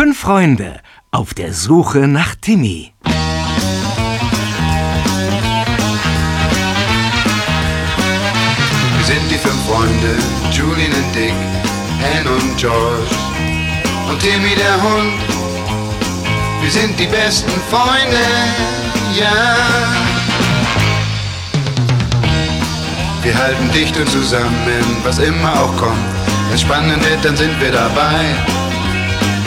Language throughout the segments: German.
Fünf Freunde auf der Suche nach Timmy. Wir sind die fünf Freunde, Julian und Dick, Anne und George und Timmy der Hund. Wir sind die besten Freunde, ja. Wir halten dicht und zusammen, was immer auch kommt. Wenn's spannend wird, dann sind wir dabei.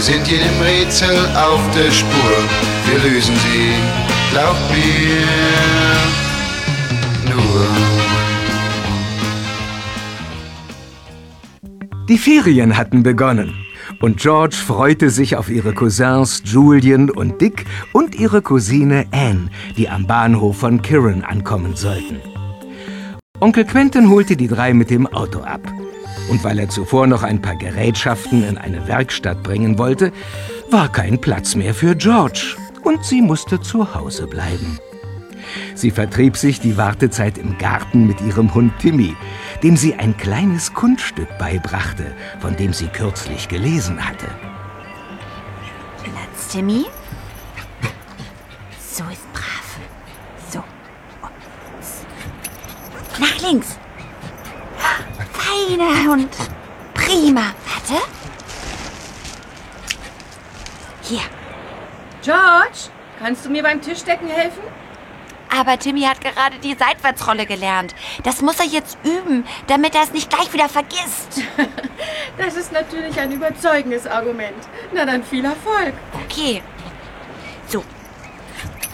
Wir sind jedem Rätsel auf der Spur, wir lösen sie, glaubt mir, nur. Die Ferien hatten begonnen und George freute sich auf ihre Cousins Julian und Dick und ihre Cousine Anne, die am Bahnhof von Kirin ankommen sollten. Onkel Quentin holte die drei mit dem Auto ab. Und weil er zuvor noch ein paar Gerätschaften in eine Werkstatt bringen wollte, war kein Platz mehr für George und sie musste zu Hause bleiben. Sie vertrieb sich die Wartezeit im Garten mit ihrem Hund Timmy, dem sie ein kleines Kunststück beibrachte, von dem sie kürzlich gelesen hatte. Platz, Timmy. So ist brav. So. Nach links. Feiner Hund. Prima. Warte. Hier. George, kannst du mir beim Tischdecken helfen? Aber Timmy hat gerade die Seitwärtsrolle gelernt. Das muss er jetzt üben, damit er es nicht gleich wieder vergisst. Das ist natürlich ein überzeugendes Argument. Na dann viel Erfolg. Okay. So.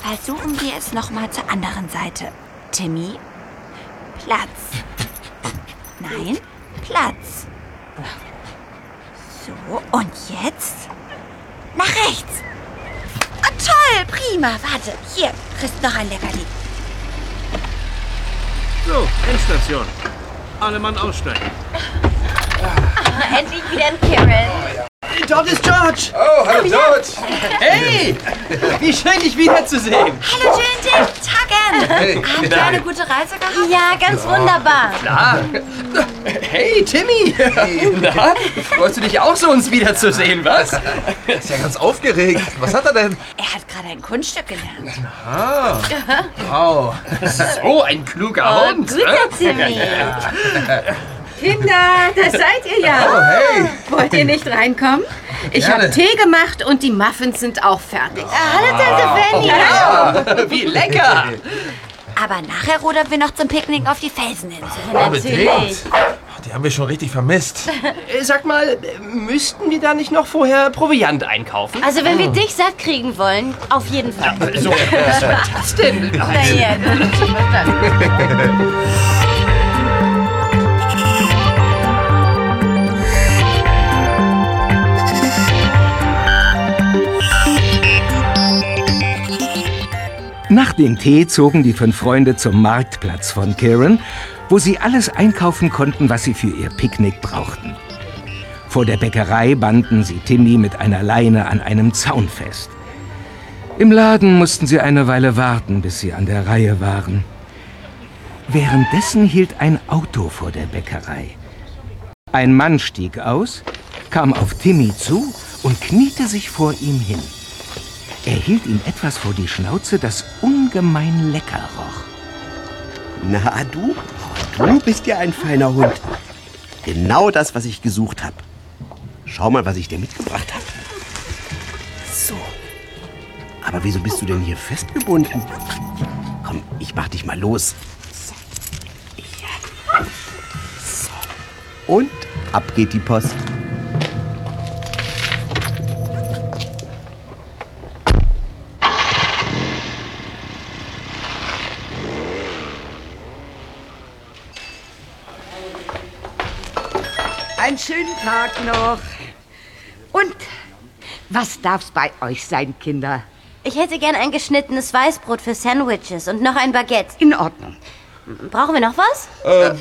Versuchen wir es nochmal zur anderen Seite. Timmy. Platz. Nein, Platz. So, und jetzt? Nach rechts. Ah, toll, prima. Warte, hier, kriegst noch ein Leckerli. So, Endstation. Alle Mann aussteigen. Ah, endlich wieder ein Karen. Dort ist George. Oh, hallo George! Hey, wie schön, dich wiederzusehen. Hallo, Jane Tagen. Hey. Habt ihr eine gute Reise gehabt? Ja, ganz wunderbar. Na, hey, Timmy. Na, freust du dich auch so, uns wiederzusehen, was? Ist ja ganz aufgeregt. Was hat er denn? Er hat gerade ein Kunststück gelernt. Wow, so ein kluger Oh, Hund. guter Timmy. Kinder, da seid ihr ja. Oh, hey. Wollt ihr nicht reinkommen? Ich habe Tee gemacht und die Muffins sind auch fertig. Hallo, Tante Fanny. Wie lecker. Aber nachher rudern wir noch zum Picknick auf die Felseninsel. Unbedingt. Die haben wir schon richtig vermisst. Äh, Sag mal, müssten wir da nicht noch vorher Proviant einkaufen? Also wenn wir dich satt kriegen wollen, auf jeden Fall. So, was war das denn? Na ja, das ist Nach dem Tee zogen die fünf Freunde zum Marktplatz von Kirin, wo sie alles einkaufen konnten, was sie für ihr Picknick brauchten. Vor der Bäckerei banden sie Timmy mit einer Leine an einem Zaun fest. Im Laden mussten sie eine Weile warten, bis sie an der Reihe waren. Währenddessen hielt ein Auto vor der Bäckerei. Ein Mann stieg aus, kam auf Timmy zu und kniete sich vor ihm hin. Er hielt ihm etwas vor die Schnauze, das ungemein lecker roch. Na, du? Du bist ja ein feiner Hund. Genau das, was ich gesucht habe. Schau mal, was ich dir mitgebracht habe. So. Aber wieso bist du denn hier festgebunden? Komm, ich mach dich mal los. So. Und ab geht die Post. Schönen Tag noch. Und was darf's bei euch sein, Kinder? Ich hätte gern ein geschnittenes Weißbrot für Sandwiches und noch ein Baguette. In Ordnung. Brauchen wir noch was? Äh,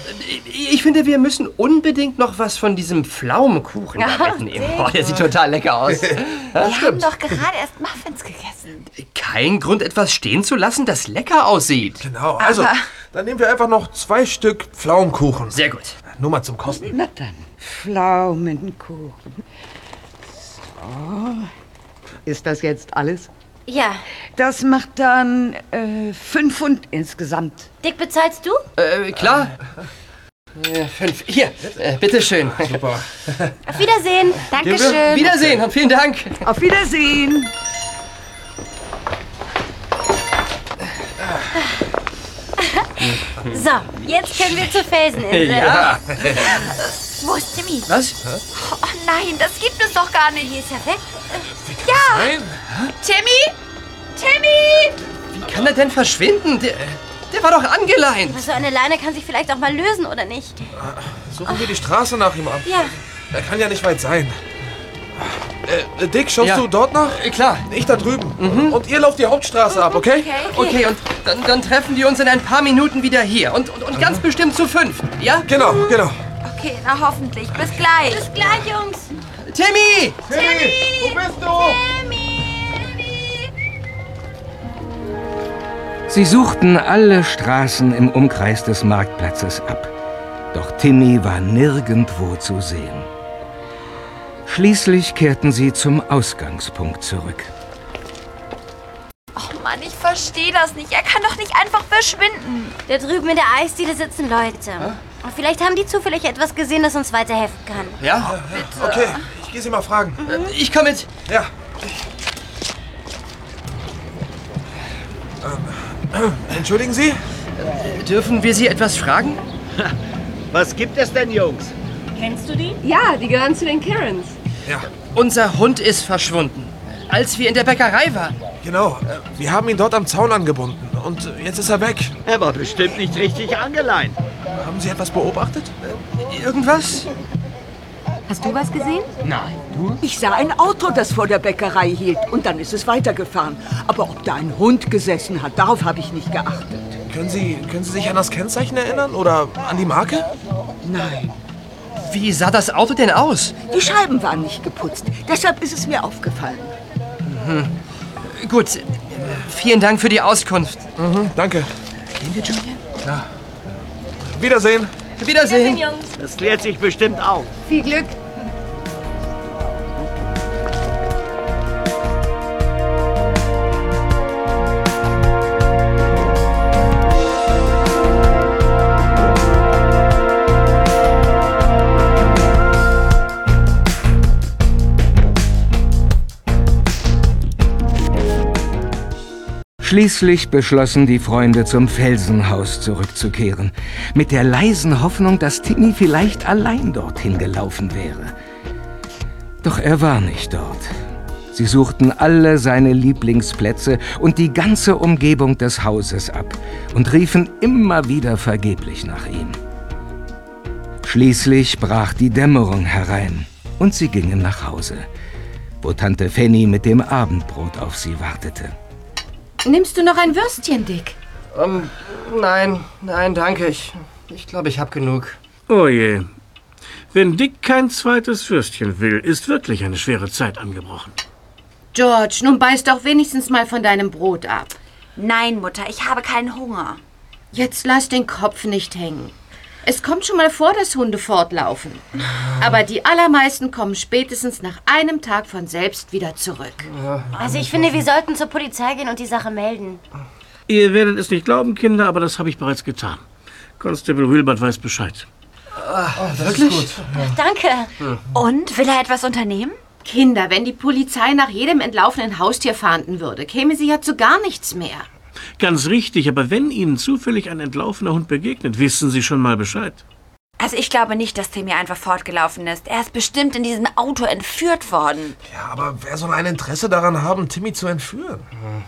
ich finde, wir müssen unbedingt noch was von diesem Pflaumenkuchen Ja, da mitnehmen. sehr der sieht total lecker aus. Wir haben doch gerade erst Muffins gegessen. Kein Grund, etwas stehen zu lassen, das lecker aussieht. Genau, also, Aber- dann nehmen wir einfach noch zwei Stück Pflaumenkuchen. Sehr gut. Nur mal zum Kosten. Na dann, Pflaumenkuchen. So. Ist das jetzt alles? Ja. Das macht dann äh, fünf Pfund insgesamt. Dick, bezahlst du? Äh, klar. Äh, fünf. Hier, äh, bitteschön. Super. Auf Wiedersehen. Dankeschön. Wiedersehen und vielen Dank. Auf Wiedersehen. So, jetzt können wir zur Felseninsel. Ja. Wo ist Timmy? Was? Oh nein, das gibt es doch gar nicht. Die ist ja weg. Ja! Nein, Timmy? Timmy! Wie kann er denn verschwinden? Der, der war doch angeleint. Aber so eine Leine kann sich vielleicht auch mal lösen, oder nicht? suchen wir die Straße nach ihm ab. Ja. Er kann ja nicht weit sein. Äh, Dick, schaust Ja. du dort nach? Äh, klar. Ich da drüben. Und ihr lauft die Hauptstraße ab, okay? Okay, und dann, dann treffen wir uns in ein paar Minuten wieder hier. Und, und, und ganz bestimmt zu fünf. Ja? Genau, genau. Okay, na hoffentlich. Bis gleich. Bis gleich, Jungs. Timmy! Timmy, wo bist du? Sie suchten alle Straßen im Umkreis des Marktplatzes ab. Doch Timmy war nirgendwo zu sehen. Schließlich kehrten sie zum Ausgangspunkt zurück. Oh Mann, ich verstehe das nicht. Er kann doch nicht einfach verschwinden. Da drüben in der Eisdiele sitzen Leute. Und vielleicht haben die zufällig etwas gesehen, das uns weiterhelfen kann. Ja? Okay, ich gehe sie mal fragen. Äh, Ich komme mit. Ja. Ähm, Entschuldigen Sie? Dürfen wir Sie etwas fragen? Was gibt es denn, Jungs? Kennst du die? Ja, die gehören zu den Karens. Ja, Unser Hund ist verschwunden. Als wir in der Bäckerei waren. genau. Äh, Wir haben ihn dort am Zaun angebunden. Und äh, jetzt ist er weg. Er war bestimmt nicht richtig angeleint. Haben Sie etwas beobachtet? Irgendwas? Hast du was gesehen? Nein. Du? Ich sah ein Auto, das vor der Bäckerei hielt und dann ist es weitergefahren. Aber ob da ein Hund gesessen hat, darauf habe ich nicht geachtet. Können Sie, können Sie sich an das Kennzeichen erinnern? Oder an die Marke? Nein, Wie sah das Auto denn aus? die Scheiben waren nicht geputzt. Deshalb ist es mir aufgefallen. Gut. Vielen Dank für die Auskunft. Mhm, danke. Gehen wir, Julian? Ja. Wiedersehen. Wiedersehen. Jungs. Das klärt sich bestimmt auf. Viel Glück. Schließlich beschlossen die Freunde zum Felsenhaus zurückzukehren, mit der leisen Hoffnung, dass Timmy vielleicht allein dorthin gelaufen wäre. Doch er war nicht dort. Sie suchten alle seine Lieblingsplätze und die ganze Umgebung des Hauses ab und riefen immer wieder vergeblich nach ihm. Schließlich brach die Dämmerung herein und sie gingen nach Hause, wo Tante Fanny mit dem Abendbrot auf sie wartete. Nimmst du noch ein Würstchen, Dick? Ähm, nein, nein, danke. Ich, ich glaube, ich habe genug. Oh je. Wenn Dick kein zweites Würstchen will, ist wirklich eine schwere Zeit angebrochen. George, nun beiß doch wenigstens mal von deinem Brot ab. Nein, Mutter, ich habe keinen Hunger. Jetzt lass den Kopf nicht hängen. Es kommt schon mal vor, dass Hunde fortlaufen. Aber die allermeisten kommen spätestens nach einem Tag von selbst wieder zurück. Also ich finde, wir sollten zur Polizei gehen und die Sache melden. Ihr werdet es nicht glauben, Kinder, aber das habe ich bereits getan. Constable Wilbert weiß Bescheid. Wirklich? Danke. Und, will er etwas unternehmen? Kinder, wenn die Polizei nach jedem entlaufenen Haustier fahnden würde, käme sie ja zu gar nichts mehr. Ganz richtig, aber wenn Ihnen zufällig ein entlaufener Hund begegnet, wissen Sie schon mal Bescheid. Also ich glaube nicht, dass Timmy einfach fortgelaufen ist. Er ist bestimmt in diesem Auto entführt worden. Ja, aber wer soll ein Interesse daran haben, Timmy zu entführen?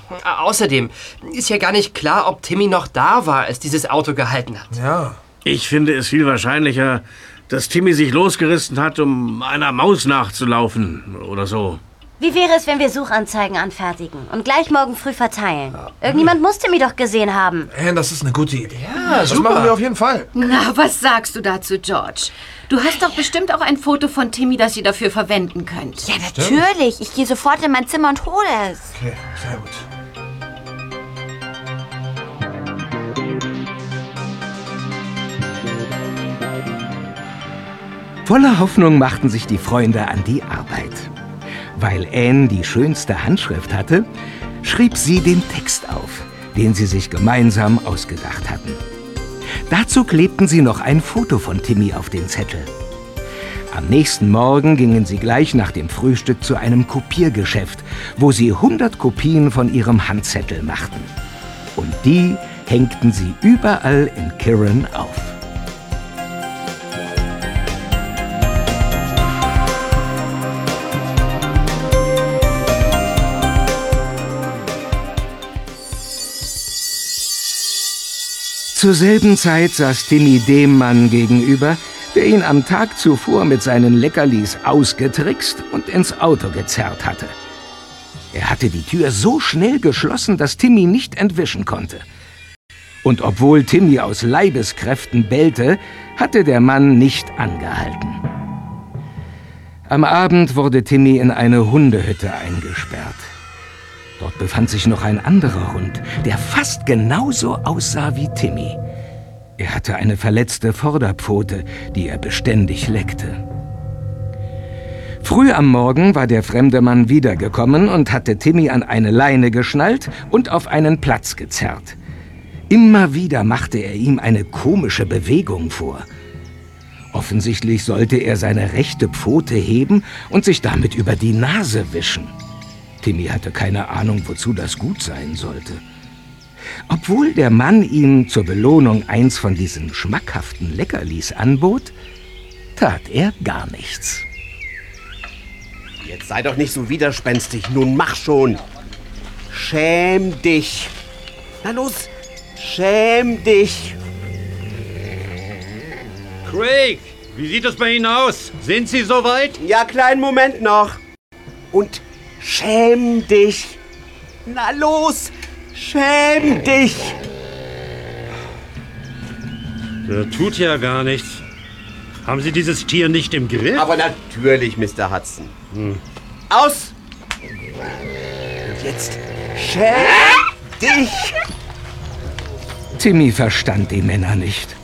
Äh, Außerdem ist ja gar nicht klar, ob Timmy noch da war, als dieses Auto gehalten hat. Ja. Ich finde es viel wahrscheinlicher, dass Timmy sich losgerissen hat, um einer Maus nachzulaufen oder so. Wie wäre es, wenn wir Suchanzeigen anfertigen und gleich morgen früh verteilen? Irgendjemand muss Timmy doch gesehen haben. Anne, das ist eine gute Idee. Ja, das super. machen wir auf jeden Fall. Na, was sagst du dazu, George? Du hast doch bestimmt auch ein Foto von Timmy, das ihr dafür verwenden könnt. Ja, natürlich. Ich gehe sofort in mein Zimmer und hole es. Okay, sehr gut. Voller Hoffnung machten sich die Freunde an die Arbeit. Weil Anne die schönste Handschrift hatte, schrieb sie den Text auf, den sie sich gemeinsam ausgedacht hatten. Dazu klebten sie noch ein Foto von Timmy auf den Zettel. Am nächsten Morgen gingen sie gleich nach dem Frühstück zu einem Kopiergeschäft, wo sie 100 Kopien von ihrem Handzettel machten. Und die hängten sie überall in Kirin auf. Zur selben Zeit saß Timmy dem Mann gegenüber, der ihn am Tag zuvor mit seinen Leckerlis ausgetrickst und ins Auto gezerrt hatte. Er hatte die Tür so schnell geschlossen, dass Timmy nicht entwischen konnte. Und obwohl Timmy aus Leibeskräften bellte, hatte der Mann nicht angehalten. Am Abend wurde Timmy in eine Hundehütte eingesperrt. Dort befand sich noch ein anderer Hund, der fast genauso aussah wie Timmy. Er hatte eine verletzte Vorderpfote, die er beständig leckte. Früh am Morgen war der fremde Mann wiedergekommen und hatte Timmy an eine Leine geschnallt und auf einen Platz gezerrt. Immer wieder machte er ihm eine komische Bewegung vor. Offensichtlich sollte er seine rechte Pfote heben und sich damit über die Nase wischen. Timmy hatte keine Ahnung, wozu das gut sein sollte. Obwohl der Mann ihm zur Belohnung eins von diesen schmackhaften Leckerlis anbot, tat er gar nichts. Jetzt sei doch nicht so widerspenstig. Nun mach schon. Schäm dich. Na los, schäm dich. Craig, wie sieht es bei Ihnen aus? Sind Sie soweit? Ja, kleinen Moment noch. Und schäm dich. Na los, schäm dich. Der tut ja gar nichts. Haben Sie dieses Tier nicht im Griff? Aber natürlich, Mr. Hudson. Aus! Und jetzt schäm dich. Timmy verstand die Männer nicht.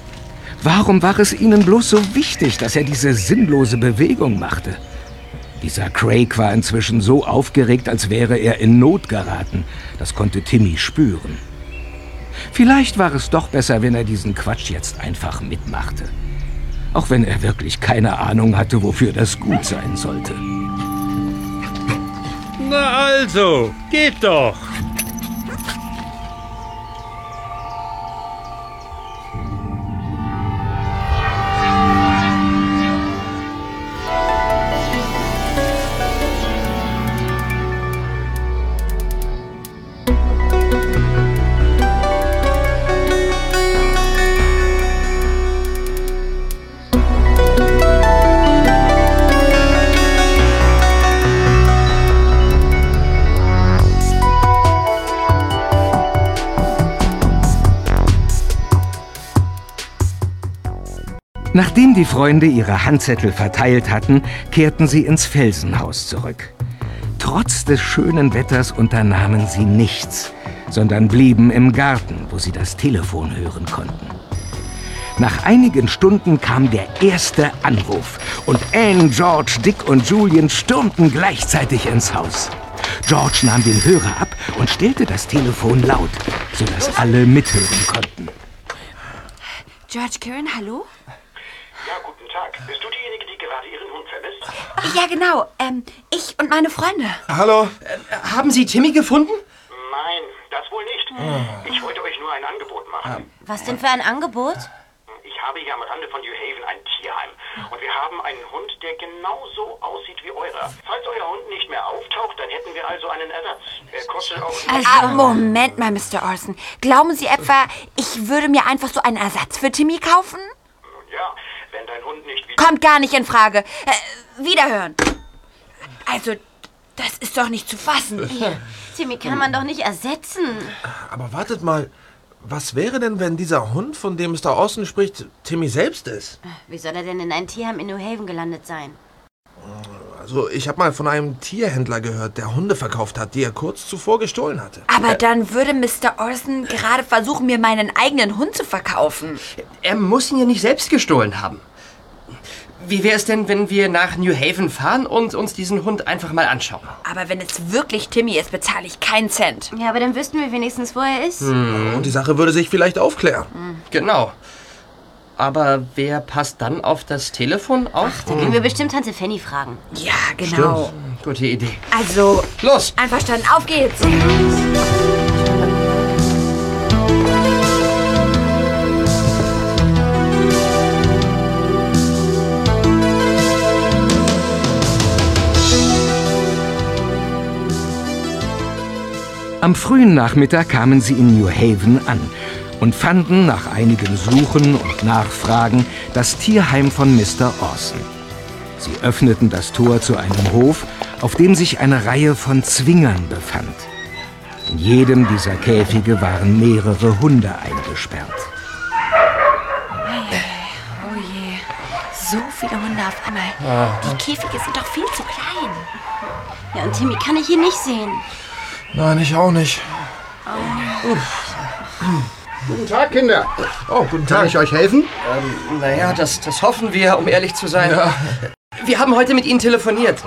Warum war es ihnen bloß so wichtig, dass er diese sinnlose Bewegung machte? Dieser Craig war inzwischen so aufgeregt, als wäre er in Not geraten. Das konnte Timmy spüren. Vielleicht war es doch besser, wenn er diesen Quatsch jetzt einfach mitmachte. Auch wenn er wirklich keine Ahnung hatte, wofür das gut sein sollte. Na also, geht doch. Nachdem die Freunde ihre Handzettel verteilt hatten, kehrten sie ins Felsenhaus zurück. Trotz des schönen Wetters unternahmen sie nichts, sondern blieben im Garten, wo sie das Telefon hören konnten. Nach einigen Stunden kam der erste Anruf und Anne, George, Dick und Julian stürmten gleichzeitig ins Haus. George nahm den Hörer ab und stellte das Telefon laut, sodass alle mithören konnten. George Kieran, hallo? Ja, guten Tag. Bist du diejenige, die gerade ihren Hund vermisst? Ja, genau. Ähm, ich und meine Freunde. Hallo? Äh, haben Sie Timmy gefunden? Nein, das wohl nicht. Ich wollte euch nur ein Angebot machen. Was denn für ein Angebot? Ich habe hier am Rande von New Haven ein Tierheim. Und wir haben einen Hund, der genauso aussieht wie eurer. Falls euer Hund nicht mehr auftaucht, dann hätten wir also einen Ersatz. Er kostet auch... Also, Moment mal, Mr. Orson. Glauben Sie etwa, ich würde mir einfach so einen Ersatz für Timmy kaufen? Ja, wenn dein Hund nicht wieder... Kommt gar nicht in Frage. Äh, wiederhören. Also, Das ist doch nicht zu fassen. Timmy kann man doch nicht ersetzen. Aber wartet mal, was wäre denn, wenn dieser Hund, von dem Mr. Austin spricht, Timmy selbst ist? Wie soll er denn in ein Tierheim in New Haven gelandet sein? Also, ich habe mal von einem Tierhändler gehört, der Hunde verkauft hat, die er kurz zuvor gestohlen hatte. Aber dann würde Mr. Orson gerade versuchen, mir meinen eigenen Hund zu verkaufen. Er muss ihn ja nicht selbst gestohlen haben. Wie wäre es denn, wenn wir nach New Haven fahren und uns diesen Hund einfach mal anschauen? Aber wenn es wirklich Timmy ist, bezahle ich keinen Cent. Ja, aber dann wüssten wir wenigstens, wo er ist. Und die Sache würde sich vielleicht aufklären. Genau. Aber wer passt dann auf das Telefon auf? Da können wir bestimmt Tante Fanny fragen. Ja, genau. Gute Idee. Also, Los! einverstanden, auf geht's. Am frühen Nachmittag kamen sie in New Haven an und fanden nach einigem Suchen und Nachfragen das Tierheim von Mr. Orson. Sie öffneten das Tor zu einem Hof, auf dem sich eine Reihe von Zwingern befand. In jedem dieser Käfige waren mehrere Hunde eingesperrt. Oh je, so viele Hunde auf einmal. Die Käfige sind doch viel zu klein. Ja, und Timmy kann ich hier nicht sehen. Nein, ich auch nicht. Guten Tag, Kinder. Oh, guten Kann Tag. ich euch helfen? Ähm, naja, das, das hoffen wir, um ehrlich zu sein. Wir haben heute mit Ihnen telefoniert.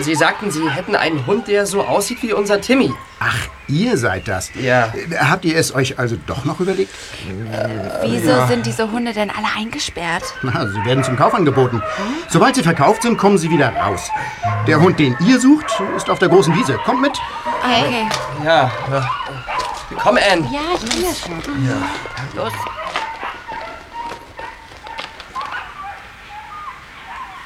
Sie sagten, Sie hätten einen Hund, der so aussieht wie unser Timmy. Ach, ihr seid das. Ja. Habt ihr es euch also doch noch überlegt? Wieso sind diese Hunde denn alle eingesperrt? Na, sie werden zum Kauf angeboten. Sobald sie verkauft sind, kommen sie wieder raus. Der Hund, den ihr sucht, ist auf der großen Wiese. Kommt mit. Okay. Ja. Komm, Anne. Ja, ich kann das schon. Los.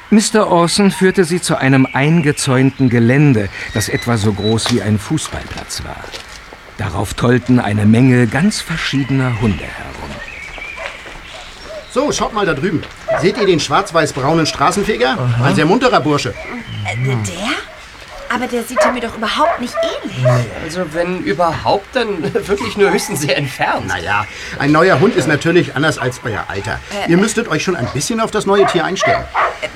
Mr. Orson führte sie zu einem eingezäunten Gelände, das etwa so groß wie ein Fußballplatz war. Darauf tollten eine Menge ganz verschiedener Hunde herum. So, schaut mal da drüben. Seht ihr den schwarz-weiß-braunen Straßenfeger? Ein sehr munterer Bursche. Äh, der? Aber der sieht mir doch überhaupt nicht ähnlich. Also, wenn überhaupt, dann wirklich nur höchstens sehr entfernt. Naja, ein neuer Hund ist natürlich anders als euer alter. Ihr müsstet euch schon ein bisschen auf das neue Tier einstellen.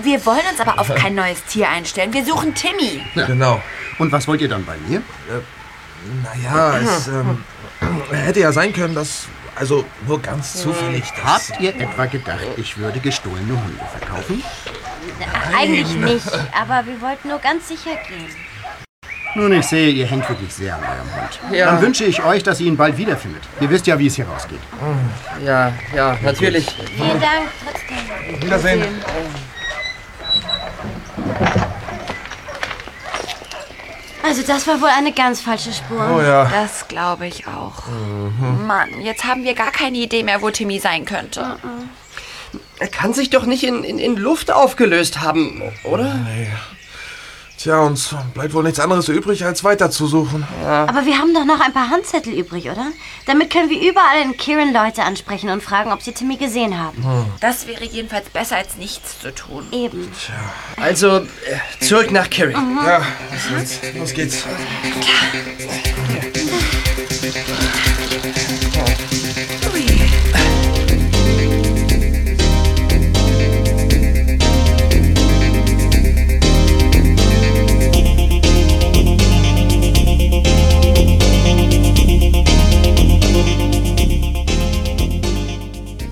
Wir wollen uns aber auf kein neues Tier einstellen. Wir suchen Timmy. Genau. Und was wollt ihr dann bei mir? Naja, es ähm, hätte ja sein können, dass. Also nur ganz zufällig. Dass, Habt ihr etwa gedacht, ich würde gestohlene Hunde verkaufen? Eigentlich nicht, aber wir wollten nur ganz sicher gehen. Nun, ich sehe, ihr hängt wirklich sehr an eurem Hund. Ja. Dann wünsche ich euch, dass ihr ihn bald wiederfindet. Ihr wisst ja, wie es hier rausgeht. Ja, ja, natürlich. Vielen Dank trotzdem. Wiedersehen. Also das war wohl eine ganz falsche Spur. Oh ja. Das glaube ich auch. Mann, jetzt haben wir gar keine Idee mehr, wo Timmy sein könnte. Er kann sich doch nicht in, in, in Luft aufgelöst haben, oder? Tja, uns bleibt wohl nichts anderes übrig, als weiterzusuchen. Aber wir haben doch noch ein paar Handzettel übrig, oder? Damit können wir überall in Kirin Leute ansprechen und fragen, ob sie Timmy gesehen haben. Das wäre jedenfalls besser, als nichts zu tun. Eben. Also, äh, zurück nach Kirin. Ja, los, los geht's.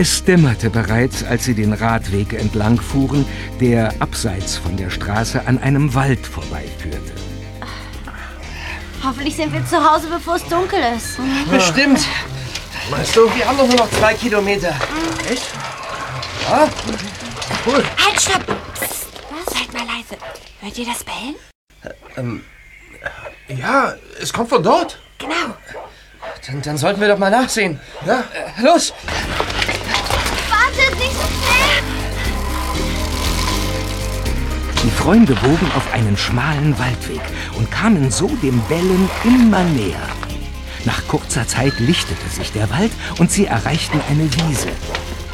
Es dämmerte bereits, als sie den Radweg entlang fuhren, der abseits von der Straße an einem Wald vorbeiführte. Hoffentlich sind wir zu Hause, bevor es dunkel ist. Bestimmt. Meinst du? Wir haben doch nur noch zwei Kilometer. Echt? Ja, Halt, stopp! Psst. Seid mal leise. Hört ihr das Bellen? ähm, Ja, es kommt von dort. Genau. dann, dann sollten wir doch mal nachsehen. Ja. Äh, los! Die Freunde bogen auf einen schmalen Waldweg und kamen so dem Bellen immer näher. Nach kurzer Zeit lichtete sich der Wald und sie erreichten eine Wiese,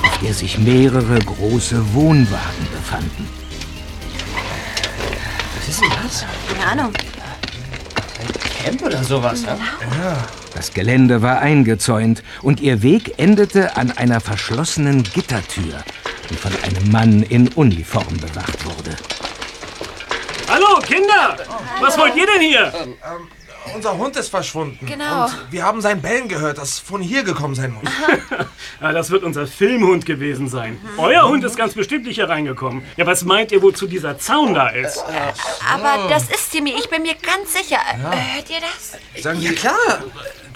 auf der sich mehrere große Wohnwagen befanden. Was ist denn das? Keine Ahnung. Camp oder sowas, ne? Das Gelände war eingezäunt und ihr Weg endete an einer verschlossenen Gittertür, die von einem Mann in Uniform bewacht wurde. Hallo, Kinder! Was wollt ihr denn hier? Ähm, unser Hund ist verschwunden. Genau. Und wir haben sein Bellen gehört, das von hier gekommen sein muss. Ja, das wird unser Filmhund gewesen sein. Euer Hund ist ganz bestimmt nicht hier reingekommen. Ja, was meint ihr, wozu dieser Zaun da ist? Aber das ist Timmy, ich bin mir ganz sicher. Äh, Hört ihr das? Sagen ja, klar.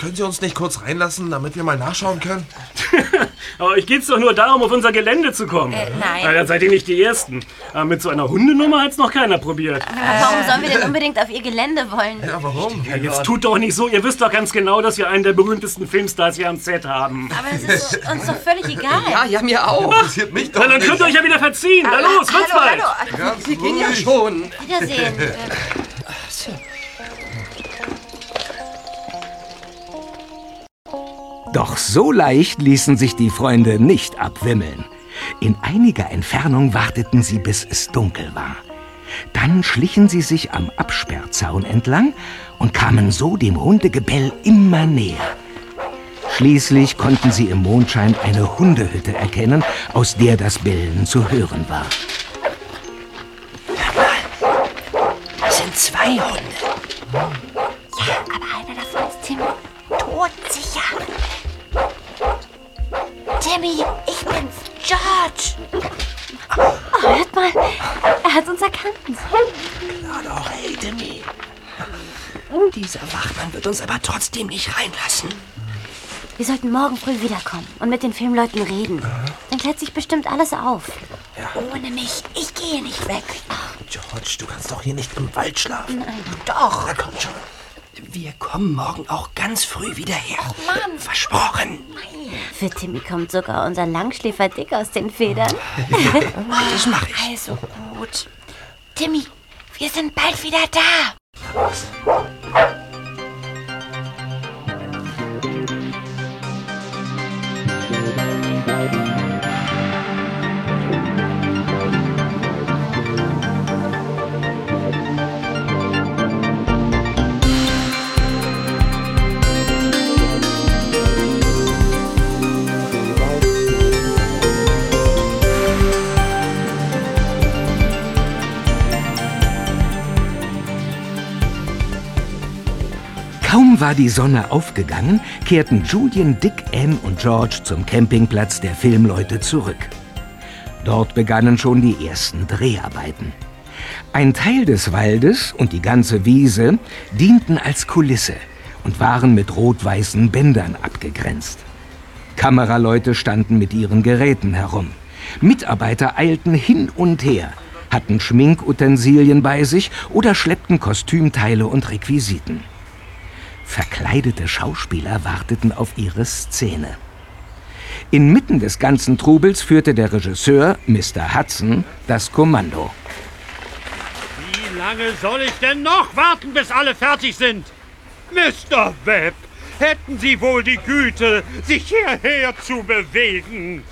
Können Sie uns nicht kurz reinlassen, damit wir mal nachschauen können? Aber euch geht's doch nur darum, auf unser Gelände zu kommen. Äh, nein. Na, dann seid ihr nicht die Ersten. Aber mit so einer Hundenummer hat's noch keiner probiert. Warum sollen wir denn unbedingt auf ihr Gelände wollen? Ja, warum? Ja, jetzt tut doch nicht so. Ihr wisst doch ganz genau, dass wir einen der berühmtesten Filmstars hier am Set haben. Aber es ist uns doch völlig egal. Ja, ja, mir auch. Interessiert mich Na, dann könnt ihr euch ja wieder verziehen. Na los, wird's bald. Wir gehen ja schon. Wiedersehen. Doch so leicht ließen sich die Freunde nicht abwimmeln. In einiger Entfernung warteten sie, bis es dunkel war. Dann schlichen sie sich am Absperrzaun entlang und kamen so dem Hundegebell immer näher. Schließlich konnten sie im Mondschein eine Hundehütte erkennen, aus der das Bellen zu hören war. Das sind zwei Hunde. Ja, aber einer davon ist Timmy todsicher. Timmy, ich bin's, George. Oh, hört mal, er hat uns erkannt. Klar doch, hey, Timmy. Dieser Wachmann wird uns aber trotzdem nicht reinlassen. Wir sollten morgen früh wiederkommen und mit den Filmleuten reden. Dann klärt sich bestimmt alles auf. Ohne mich, ich gehe nicht weg. George, du kannst doch hier nicht im Wald schlafen. Nein. Doch. Na komm schon. Wir kommen morgen auch ganz früh wieder her. Mann. Versprochen. Für Timmy kommt sogar unser Langschläfer dick aus den Federn. Das mache ich. Also gut. Timmy, wir sind bald wieder da. War die Sonne aufgegangen, kehrten Julian, Dick, Anne und George zum Campingplatz der Filmleute zurück. Dort begannen schon die ersten Dreharbeiten. Ein Teil des Waldes und die ganze Wiese dienten als Kulisse und waren mit rot-weißen Bändern abgegrenzt. Kameraleute standen mit ihren Geräten herum. Mitarbeiter eilten hin und her, hatten Schminkutensilien bei sich oder schleppten Kostümteile und Requisiten. Verkleidete Schauspieler warteten auf ihre Szene. Inmitten des ganzen Trubels führte der Regisseur, Mr. Hudson, das Kommando. Wie lange soll ich denn noch warten, bis alle fertig sind? Mr. Webb, hätten Sie wohl die Güte, sich hierher zu bewegen?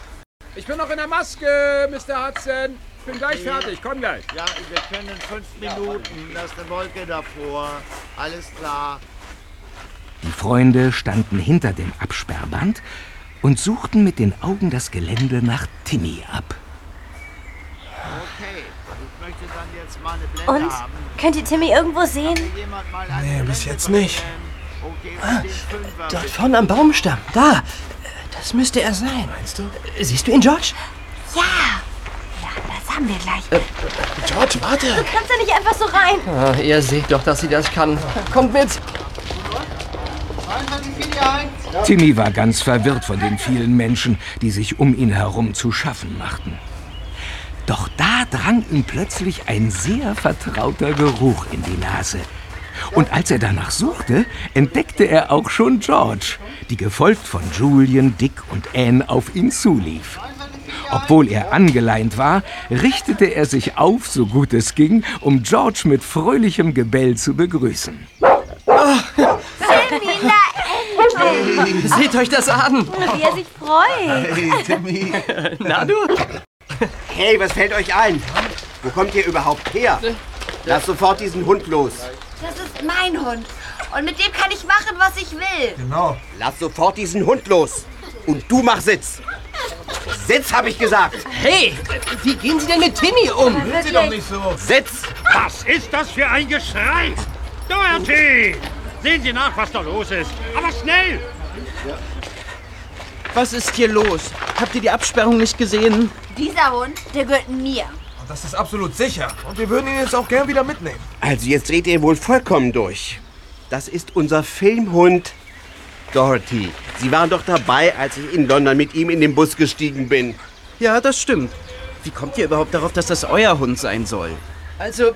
Ich bin noch in der Maske, Mr. Hudson. Bin gleich fertig, komm gleich. Ja, wir können in fünf Minuten. Da ist eine Wolke davor. Alles klar. Die Freunde standen hinter dem Absperrband und suchten mit den Augen das Gelände nach Timmy ab. Okay, ich möchte dann jetzt mal eine Blende Und? haben. Könnt ihr Timmy irgendwo sehen? Nee, bis jetzt nicht. Okay, Ah, Dort vorne am Baumstamm. Da. Das müsste er sein. Meinst du? Siehst du ihn, George? Ja. Ja, das haben wir gleich. George, warte! Du kannst ja nicht einfach so rein. Ah, ihr seht doch, dass sie das kann. Kommt mit. 22, Timmy war ganz verwirrt von den vielen Menschen, die sich um ihn herum zu schaffen machten. Doch da drang ihm plötzlich ein sehr vertrauter Geruch in die Nase. Und als er danach suchte, entdeckte er auch schon George, die gefolgt von Julian, Dick und Anne auf ihn zulief. Obwohl er angeleint war, richtete er sich auf, so gut es ging, um George mit fröhlichem Gebell zu begrüßen. Timmy, Seht euch das an. Wie er sich freut. Hey, Timmy. Na du? Hey, was fällt euch ein? Wo kommt ihr überhaupt her? Lass sofort diesen Hund los. Das ist mein Hund. Und mit dem kann ich machen, was ich will. Genau. Lass sofort diesen Hund los. Und du mach Sitz. Sitz, habe ich gesagt. Hey, wie gehen Sie denn mit Timmy um? Sind Sie doch nicht so. Sitz. Was ist das für ein Geschrei? Doherty! Sehen Sie nach, was da los ist. Aber schnell! Was ist hier los? Habt ihr die Absperrung nicht gesehen? Dieser Hund, der gehört mir. Das ist absolut sicher. Und wir würden ihn jetzt auch gern wieder mitnehmen. Also jetzt dreht ihr wohl vollkommen durch. Das ist unser Filmhund Dorothy. Sie waren doch dabei, als ich in London mit ihm in den Bus gestiegen bin. Ja, das stimmt. Wie kommt ihr überhaupt darauf, dass das euer Hund sein soll? Also,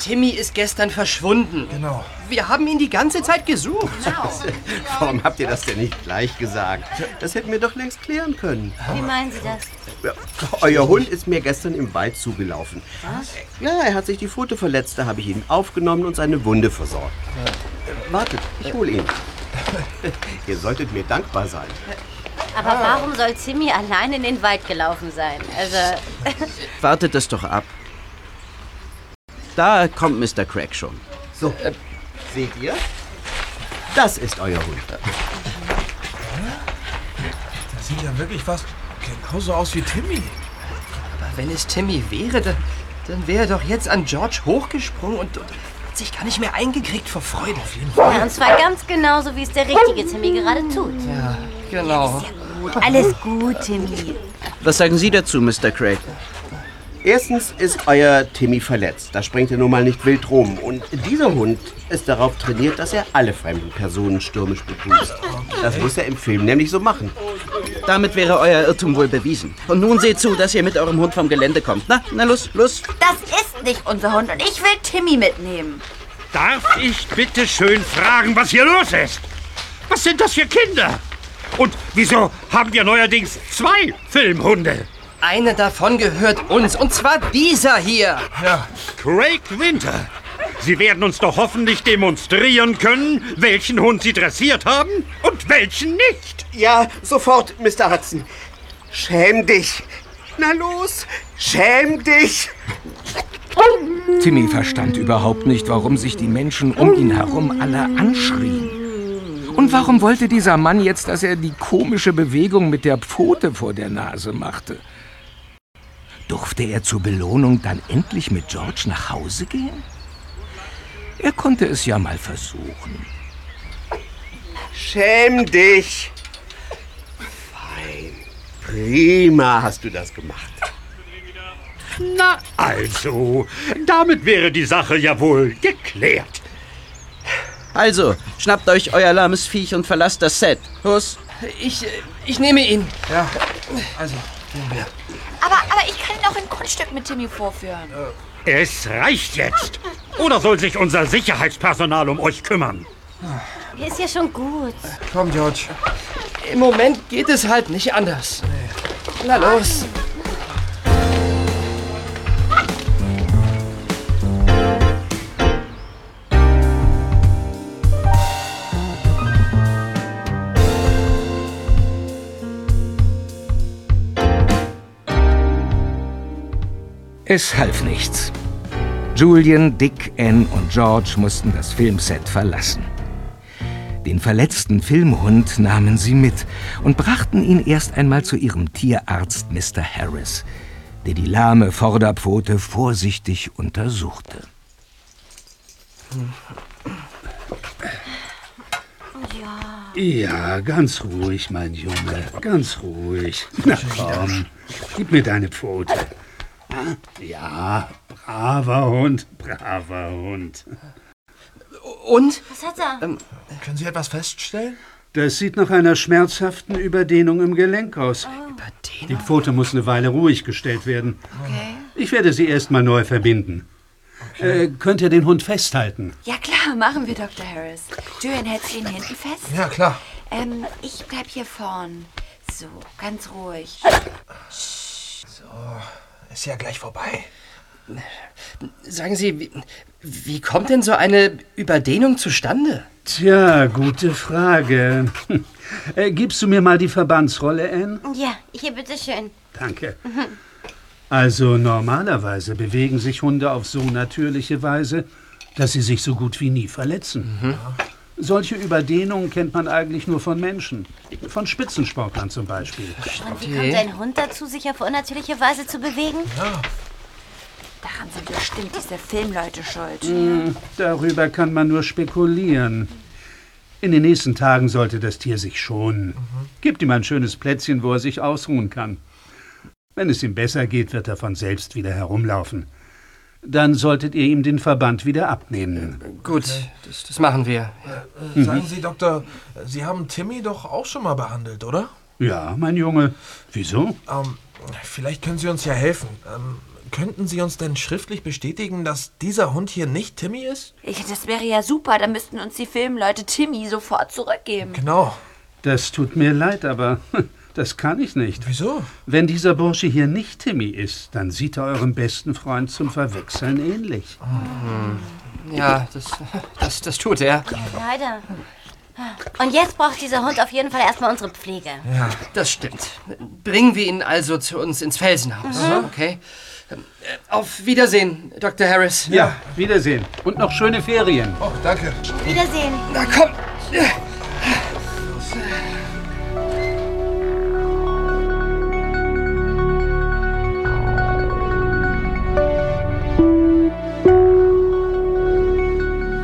Timmy ist gestern verschwunden. Genau. Wir haben ihn die ganze Zeit gesucht. Warum habt ihr das denn nicht gleich gesagt? Das hätten wir doch längst klären können. Wie meinen Sie das? Euer Hund ist mir gestern im Wald zugelaufen. Was? Ja, er hat sich die Pfote verletzt, da habe ich ihn aufgenommen und seine Wunde versorgt. Wartet, ich hole ihn. Ihr solltet mir dankbar sein. Aber warum soll Timmy allein in den Wald gelaufen sein? Also, Wartet es doch ab. Da kommt Mr. Craig schon. So, seht ihr? Das ist euer Hund. Das sieht ja wirklich fast genauso aus wie Timmy. Aber wenn es Timmy wäre, dann, dann wäre er doch jetzt an George hochgesprungen und, und hat sich gar nicht mehr eingekriegt vor Freude. Auf jeden ja, und zwar ganz genauso, wie es der richtige Timmy gerade tut. Ja, genau. Gut, alles gut, Timmy. Was sagen Sie dazu, Mr. Craig? Erstens ist euer Timmy verletzt. Da springt er nun mal nicht wild rum. Und dieser Hund ist darauf trainiert, dass er alle fremden Personen stürmisch begrüßt. Das muss er im Film nämlich so machen. Damit wäre euer Irrtum wohl bewiesen. Und nun seht zu, dass ihr mit eurem Hund vom Gelände kommt. Na, na los, los. Das ist nicht unser Hund und ich will Timmy mitnehmen. Darf ich bitte schön fragen, was hier los ist? Was sind das für Kinder? Und wieso haben wir neuerdings zwei Filmhunde? Einer davon gehört uns, und zwar dieser hier. Ja. Craig Winter. Sie werden uns doch hoffentlich demonstrieren können, welchen Hund Sie dressiert haben und welchen nicht. Ja, sofort, Mr. Hudson. Schäm dich. Na los, schäm dich. Timmy verstand überhaupt nicht, warum sich die Menschen um ihn herum alle anschrien. Und warum wollte dieser Mann jetzt, dass er die komische Bewegung mit der Pfote vor der Nase machte? Durfte er zur Belohnung dann endlich mit George nach Hause gehen? Er konnte es ja mal versuchen. Schäm dich. Fein. Prima hast du das gemacht. Na also, damit wäre die Sache ja wohl geklärt. Also, schnappt euch euer lahmes Viech und verlasst das Set. Hus? Ich, äh, ich nehme ihn. Ja, also, gehen wir. Aber, aber ich kann ihn auch ein Kunststück mit Timmy vorführen. Es reicht jetzt. Oder soll sich unser Sicherheitspersonal um euch kümmern? Mir ist ja schon gut. Komm, George. Im Moment geht es halt nicht anders. Na los. Es half nichts. Julian, Dick, Anne und George mussten das Filmset verlassen. Den verletzten Filmhund nahmen sie mit und brachten ihn erst einmal zu ihrem Tierarzt Mr. Harris, der die lahme Vorderpfote vorsichtig untersuchte. Ja, ganz ruhig, mein Junge. Ganz ruhig. Na komm, gib mir deine Pfote. Ja, braver Hund, braver Hund. Und? Was hat er? Ähm, Können Sie etwas feststellen? Das sieht nach einer schmerzhaften Überdehnung im Gelenk aus. Die Pfote muss eine Weile ruhig gestellt werden. Okay. Ich werde sie erst mal neu verbinden. Äh, könnt ihr den Hund festhalten? Ja klar, machen wir, Dr. Harris. Julian, hältst du ihn hinten fest? Ja, klar. Ähm, ich bleib hier vorn. So, ganz ruhig. So, ist ja gleich vorbei. Sagen Sie, wie, wie kommt denn so eine Überdehnung zustande? Tja, gute Frage. Äh, gibst du mir mal die Verbandsrolle, Anne? Ja, hier, bitteschön. Danke. Also normalerweise bewegen sich Hunde auf so natürliche Weise, dass sie sich so gut wie nie verletzen. Solche Überdehnungen kennt man eigentlich nur von Menschen. Von Spitzensportlern zum Beispiel. Und wie kommt ein Hund dazu, sich auf unnatürliche Weise zu bewegen? Daran sind bestimmt diese Filmleute schuld. Hm, darüber kann man nur spekulieren. In den nächsten Tagen sollte das Tier sich schonen. Gebt ihm ein schönes Plätzchen, wo er sich ausruhen kann. Wenn es ihm besser geht, wird er von selbst wieder herumlaufen. Dann solltet ihr ihm den Verband wieder abnehmen. Gut, das, das machen wir. Äh, Sagen Sie, Doktor, Sie haben Timmy doch auch schon mal behandelt, oder? Ja, mein Junge. Wieso? Ähm, vielleicht können Sie uns ja helfen. Ähm, könnten Sie uns denn schriftlich bestätigen, dass dieser Hund hier nicht Timmy ist? Ich, das wäre ja super, dann müssten uns die Filmleute Timmy sofort zurückgeben. Genau. Das tut mir leid, aber das kann ich nicht. Wieso? Wenn dieser Bursche hier nicht Timmy ist, dann sieht er eurem besten Freund zum Verwechseln ähnlich. Ja, das, das, das tut er. Leider. Und jetzt braucht dieser Hund auf jeden Fall erstmal unsere Pflege. Ja, das stimmt. Bringen wir ihn also zu uns ins Felsenhaus, Mhm. okay? Auf Wiedersehen, Dr. Harris. Ja, Wiedersehen. Und noch schöne Ferien. Oh, danke. Wiedersehen. Na komm.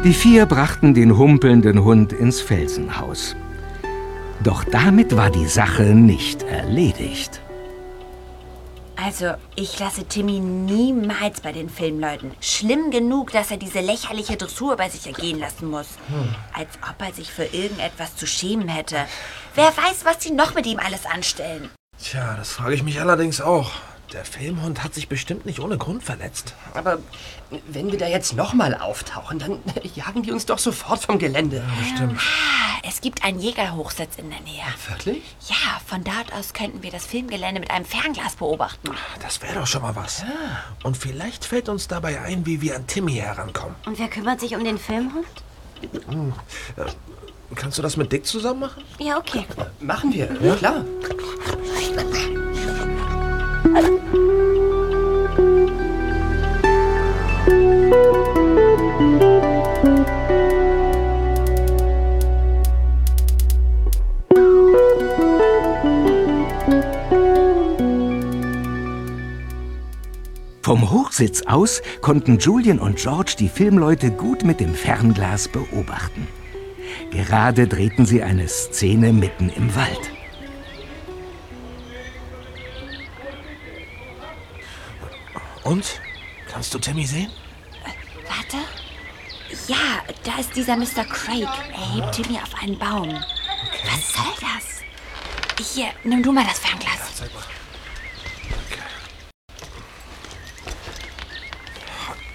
Die vier brachten den humpelnden Hund ins Felsenhaus. Doch damit war die Sache nicht erledigt. Also, ich lasse Timmy niemals bei den Filmleuten. Schlimm genug, dass er diese lächerliche Dressur bei sich ergehen lassen muss. Hm. Als ob er sich für irgendetwas zu schämen hätte. Wer weiß, was sie noch mit ihm alles anstellen. Tja, das frage ich mich allerdings auch. Der Filmhund hat sich bestimmt nicht ohne Grund verletzt. Aber wenn wir da jetzt nochmal auftauchen, dann jagen die uns doch sofort vom Gelände. bestimmt. Ah, es gibt einen Jägerhochsitz in der Nähe. Wirklich? Ja, von dort aus könnten wir das Filmgelände mit einem Fernglas beobachten. Das wäre doch schon mal was. Und vielleicht fällt uns dabei ein, wie wir an Timmy herankommen. Und wer kümmert sich um den Filmhund? Hm. Äh, Kannst du das mit Dick zusammen machen? Ja, okay. Machen wir, Ja? klar. Vom Hochsitz aus konnten Julian und George die Filmleute gut mit dem Fernglas beobachten. Gerade drehten sie eine Szene mitten im Wald. Und? Kannst du Timmy sehen? Warte. Ja, da ist dieser Mr. Craig. Er hebt Timmy auf einen Baum. Was soll das? Hier, nimm du mal das Fernglas. Zeig mal.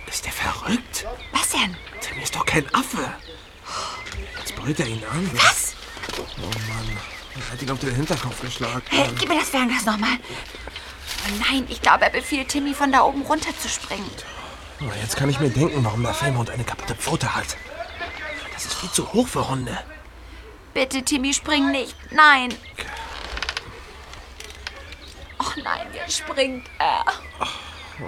Ist der verrückt? Was denn? Timmy ist doch kein Affe. Jetzt brüllt er ihn an. Was? Oh Mann. Er hat ihn auf den Hinterkopf geschlagen. Hey, gib mir das Fernglas nochmal. Oh nein, ich glaube, er befiehlt Timmy, von da oben runter zu springen. Oh, Jetzt kann ich mir denken, warum der Filmhund eine kaputte Pfote hat. Das ist viel zu hoch für Hunde. Bitte, Timmy, spring nicht. Nein. Och nein, jetzt springt er. Oh.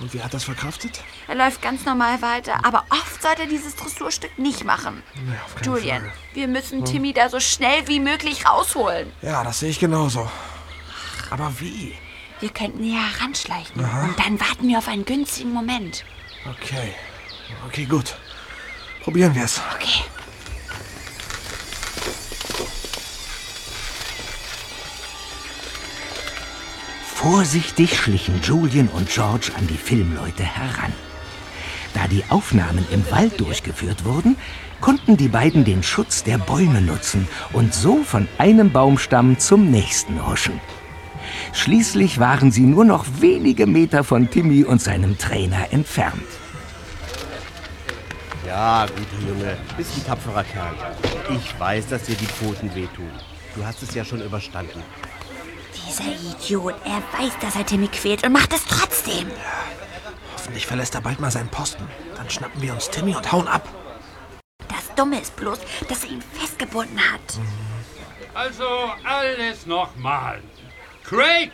Und wie hat das verkraftet? Er läuft ganz normal weiter, aber oft sollte er dieses Dressurstück nicht machen. Nee, Julian, Fall. wir müssen Hm. Timmy da so schnell wie möglich rausholen. Ja, das sehe ich genauso. Aber wie? Wir könnten näher heranschleichen Aha. und dann warten wir auf einen günstigen Moment. Okay. Okay, gut. Probieren wir es. Okay. Vorsichtig schlichen Julian und George an die Filmleute heran. Da die Aufnahmen im Wald durchgeführt wurden, konnten die beiden den Schutz der Bäume nutzen und so von einem Baumstamm zum nächsten huschen. Schließlich waren sie nur noch wenige Meter von Timmy und seinem Trainer entfernt. Ja, guter Junge, bist ein tapferer Kerl. Ich weiß, dass dir die Pfoten wehtun. Du hast es ja schon überstanden. Dieser Idiot, er weiß, dass er Timmy quält und macht es trotzdem. Hoffentlich verlässt er bald mal seinen Posten. Dann schnappen wir uns Timmy und hauen ab. Das Dumme ist bloß, dass er ihn festgebunden hat. Also alles nochmal. Craig,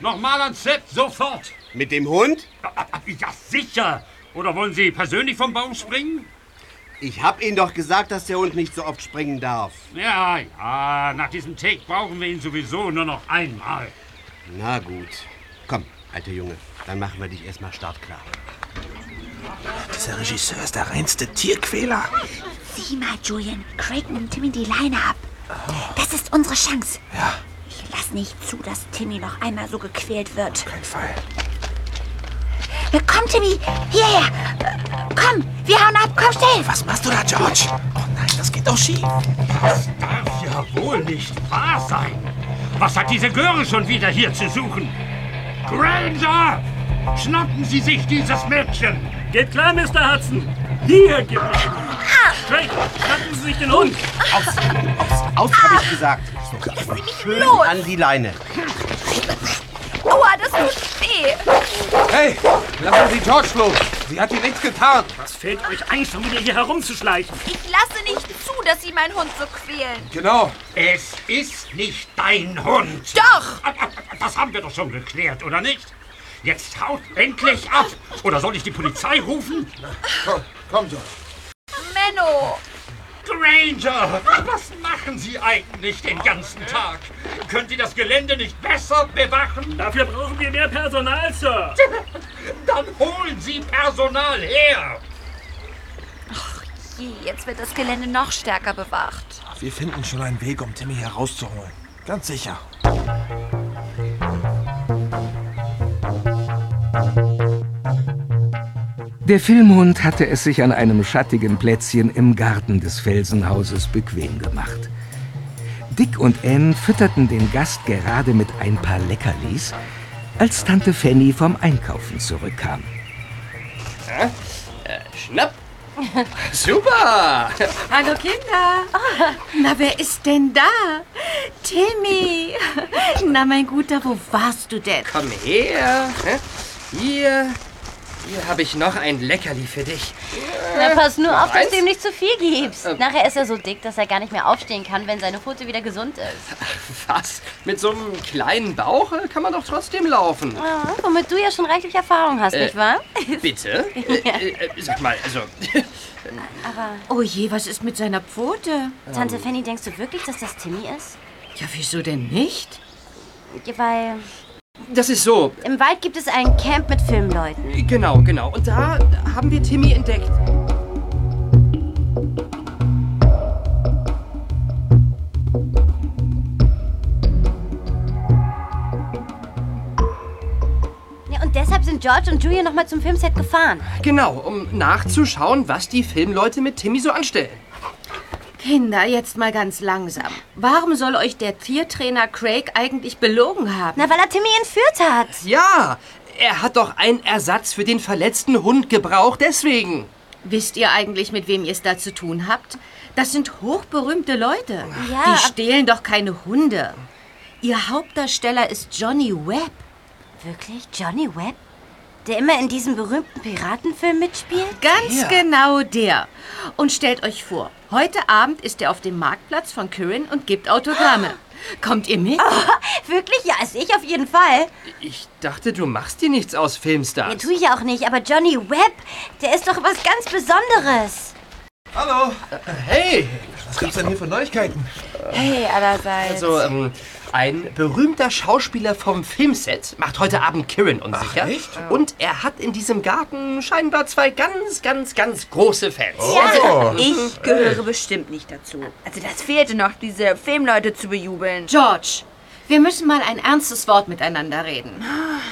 nochmal ans Set, sofort. Mit dem Hund? Ja, sicher. Oder wollen Sie persönlich vom Baum springen? Ich hab Ihnen doch gesagt, dass der Hund nicht so oft springen darf. Ja, ja, nach diesem Take brauchen wir ihn sowieso nur noch einmal. Na gut. Komm, alter Junge, dann machen wir dich erstmal startklar. Dieser Regisseur ist der reinste Tierquäler. Sieh mal, Julian. Craig nimmt Timmy die Leine ab. Das ist unsere Chance. Ja. Lass nicht zu, dass Timmy noch einmal so gequält wird. Kein Fall. Äh, Komm, Timmy, hierher. Komm, wir hauen ab. Komm schnell. Was machst du da, George? Oh nein, das geht doch schief. Das darf ja wohl nicht wahr sein. Was hat diese Göre schon wieder hier zu suchen? Granger! Schnappen Sie sich dieses Mädchen! Geht klar, Mr. Hudson. Hier gibt es. Craig, schnappen Sie sich den Hund. Aus, aus, aus, hab ich gesagt. Schön los. an die Leine. Aua, das tut weh. Hey, lassen Sie George los. Sie hat ihm nichts getan. Was fällt euch ein, schon wieder hier herumzuschleichen? Ich lasse nicht zu, dass Sie meinen Hund so quälen. Genau. Es ist nicht dein Hund. Doch. Das haben wir doch schon geklärt, oder nicht? Jetzt haut endlich ab. Oder soll ich die Polizei rufen? Komm, komm, George. Menno. Granger, was machen Sie eigentlich den ganzen Tag? Können Sie das Gelände nicht besser bewachen? Dafür brauchen wir mehr Personal, Sir. Dann holen Sie Personal her. Je, jetzt wird das Gelände noch stärker bewacht. Wir finden schon einen Weg, um Timmy herauszuholen. Ganz sicher. Der Filmhund hatte es sich an einem schattigen Plätzchen im Garten des Felsenhauses bequem gemacht. Dick und Ann fütterten den Gast gerade mit ein paar Leckerlis, als Tante Fanny vom Einkaufen zurückkam. Ja? Äh, schnapp. Super. Hallo Kinder. Na, wer ist denn da? Timmy. Na, mein Guter, wo warst du denn? Komm her. Hier. Hier habe ich noch ein Leckerli für dich. Na, pass nur auf, dass du ihm nicht zu viel gibst. Äh. Nachher ist er so dick, dass er gar nicht mehr aufstehen kann, wenn seine Pfote wieder gesund ist. Was? Mit so einem kleinen Bauch äh, kann man doch trotzdem laufen. Ja, womit du ja schon reichlich Erfahrung hast, Äh, nicht wahr? Bitte? Äh, äh, äh, sag mal, also. Aber, Oh je, was ist mit seiner Pfote? Tante Fanny, denkst du wirklich, dass das Timmy ist? Ja, wieso denn nicht? Ja, Weil Das ist so. im Wald gibt es ein Camp mit Filmleuten. Genau, genau. Und da haben wir Timmy entdeckt. Ja, und deshalb sind George und Julia nochmal zum Filmset gefahren. Genau, um nachzuschauen, was die Filmleute mit Timmy so anstellen. Kinder, jetzt mal ganz langsam. Warum soll euch der Tiertrainer Craig eigentlich belogen haben? Na, weil er Timmy entführt hat. Ja, er hat doch einen Ersatz für den verletzten Hund gebraucht, deswegen. Wisst ihr eigentlich, mit wem ihr es da zu tun habt? Das sind hochberühmte Leute. Ja. Die stehlen doch keine Hunde. Ihr Hauptdarsteller ist Johnny Webb. Wirklich? Johnny Webb? Der immer in diesem berühmten Piratenfilm mitspielt? Ganz Ja. genau der. Und stellt euch vor, heute Abend ist er auf dem Marktplatz von Kirin und gibt Autogramme. Kommt ihr mit? Wirklich? Ja, also ich auf jeden Fall. Ich dachte, du machst dir nichts aus Filmstars. Ja, tue ich auch nicht, aber Johnny Webb, der ist doch was ganz Besonderes. Hallo. Hey! Was gibt's denn hier für Neuigkeiten? Hey, allerseits. Also, ähm, ein berühmter Schauspieler vom Filmset macht heute Abend Kirin unsicher. Ach, echt? Und er hat in diesem Garten scheinbar zwei ganz, ganz, ganz große Fans. Oh. Also, ich gehöre bestimmt nicht dazu. Also, das fehlte noch, diese Filmleute zu bejubeln. George, wir müssen mal ein ernstes Wort miteinander reden.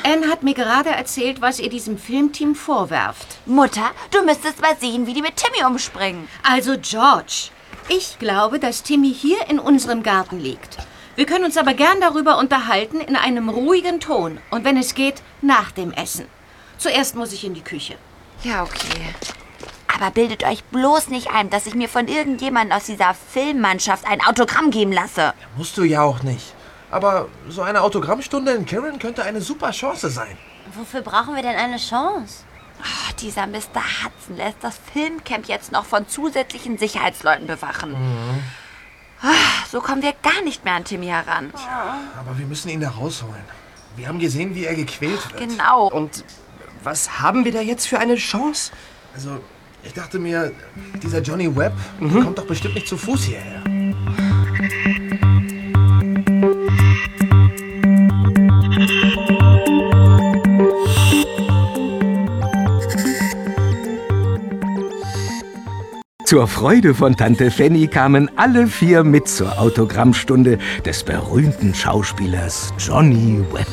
Anne hat mir gerade erzählt, was ihr diesem Filmteam vorwerft. Mutter, du müsstest mal sehen, wie die mit Timmy umspringen. Also, George, ich glaube, dass Timmy hier in unserem Garten liegt. Wir können uns aber gern darüber unterhalten in einem ruhigen Ton und wenn es geht, nach dem Essen. Zuerst muss ich in die Küche. Ja, okay. Aber bildet euch bloß nicht ein, dass ich mir von irgendjemandem aus dieser Filmmannschaft ein Autogramm geben lasse. Musst du ja auch nicht. Aber so eine Autogrammstunde in Kirin könnte eine super Chance sein. Wofür brauchen wir denn eine Chance? Ach, dieser Mr. Hudson lässt das Filmcamp jetzt noch von zusätzlichen Sicherheitsleuten bewachen. Ah, So kommen wir gar nicht mehr an Timmy heran. Aber wir müssen ihn da rausholen. Wir haben gesehen, wie er gequält wird. Genau. Und was haben wir da jetzt für eine Chance? Also, Ich dachte mir, dieser Johnny Webb der kommt doch bestimmt nicht zu Fuß hierher. Zur Freude von Tante Fanny kamen alle vier mit zur Autogrammstunde des berühmten Schauspielers Johnny Webb.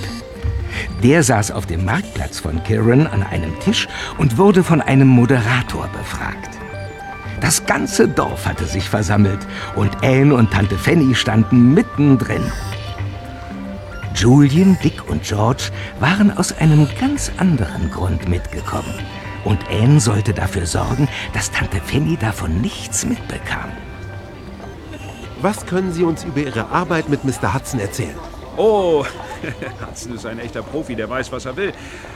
Der saß auf dem Marktplatz von Kirin an einem Tisch und wurde von einem Moderator befragt. Das ganze Dorf hatte sich versammelt und Anne und Tante Fanny standen mittendrin. Julian, Dick und George waren aus einem ganz anderen Grund mitgekommen. Und Anne sollte dafür sorgen, dass Tante Fanny davon nichts mitbekam. Was können Sie uns über Ihre Arbeit mit Mr. Hudson erzählen? Oh, Hudson ist ein echter Profi, der weiß, was er will.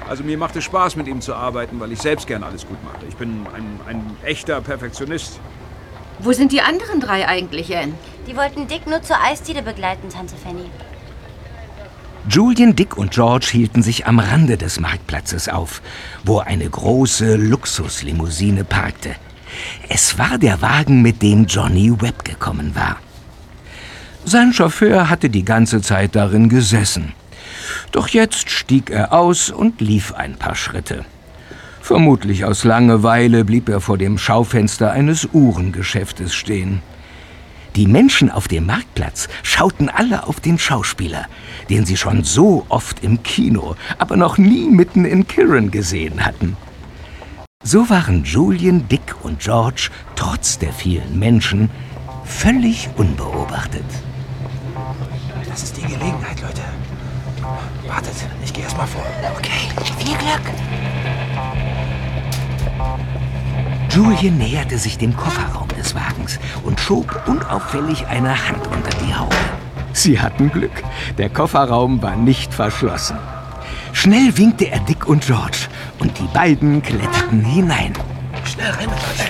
Also mir macht es Spaß, mit ihm zu arbeiten, weil ich selbst gern alles gut mache. Ich bin ein, ein echter Perfektionist. Wo sind die anderen drei eigentlich, Anne? Die wollten Dick nur zur Eisdiele begleiten, Tante Fanny. Julian, Dick und George hielten sich am Rande des Marktplatzes auf, wo eine große Luxuslimousine parkte. Es war der Wagen, mit dem Johnny Webb gekommen war. Sein Chauffeur hatte die ganze Zeit darin gesessen. Doch jetzt stieg er aus und lief ein paar Schritte. Vermutlich aus Langeweile blieb er vor dem Schaufenster eines Uhrengeschäftes stehen. Die Menschen auf dem Marktplatz schauten alle auf den Schauspieler, den sie schon so oft im Kino, aber noch nie mitten in Kirin gesehen hatten. So waren Julian, Dick und George, trotz der vielen Menschen, völlig unbeobachtet. Das ist die Gelegenheit, Leute. Wartet, ich gehe erst mal vor. Okay, viel Glück. Julian näherte sich dem Kofferraum des Wagens und schob unauffällig eine Hand unter die Haube. Sie hatten Glück. Der Kofferraum war nicht verschlossen. Schnell winkte er Dick und George und die beiden kletterten hinein. Schnell rein mit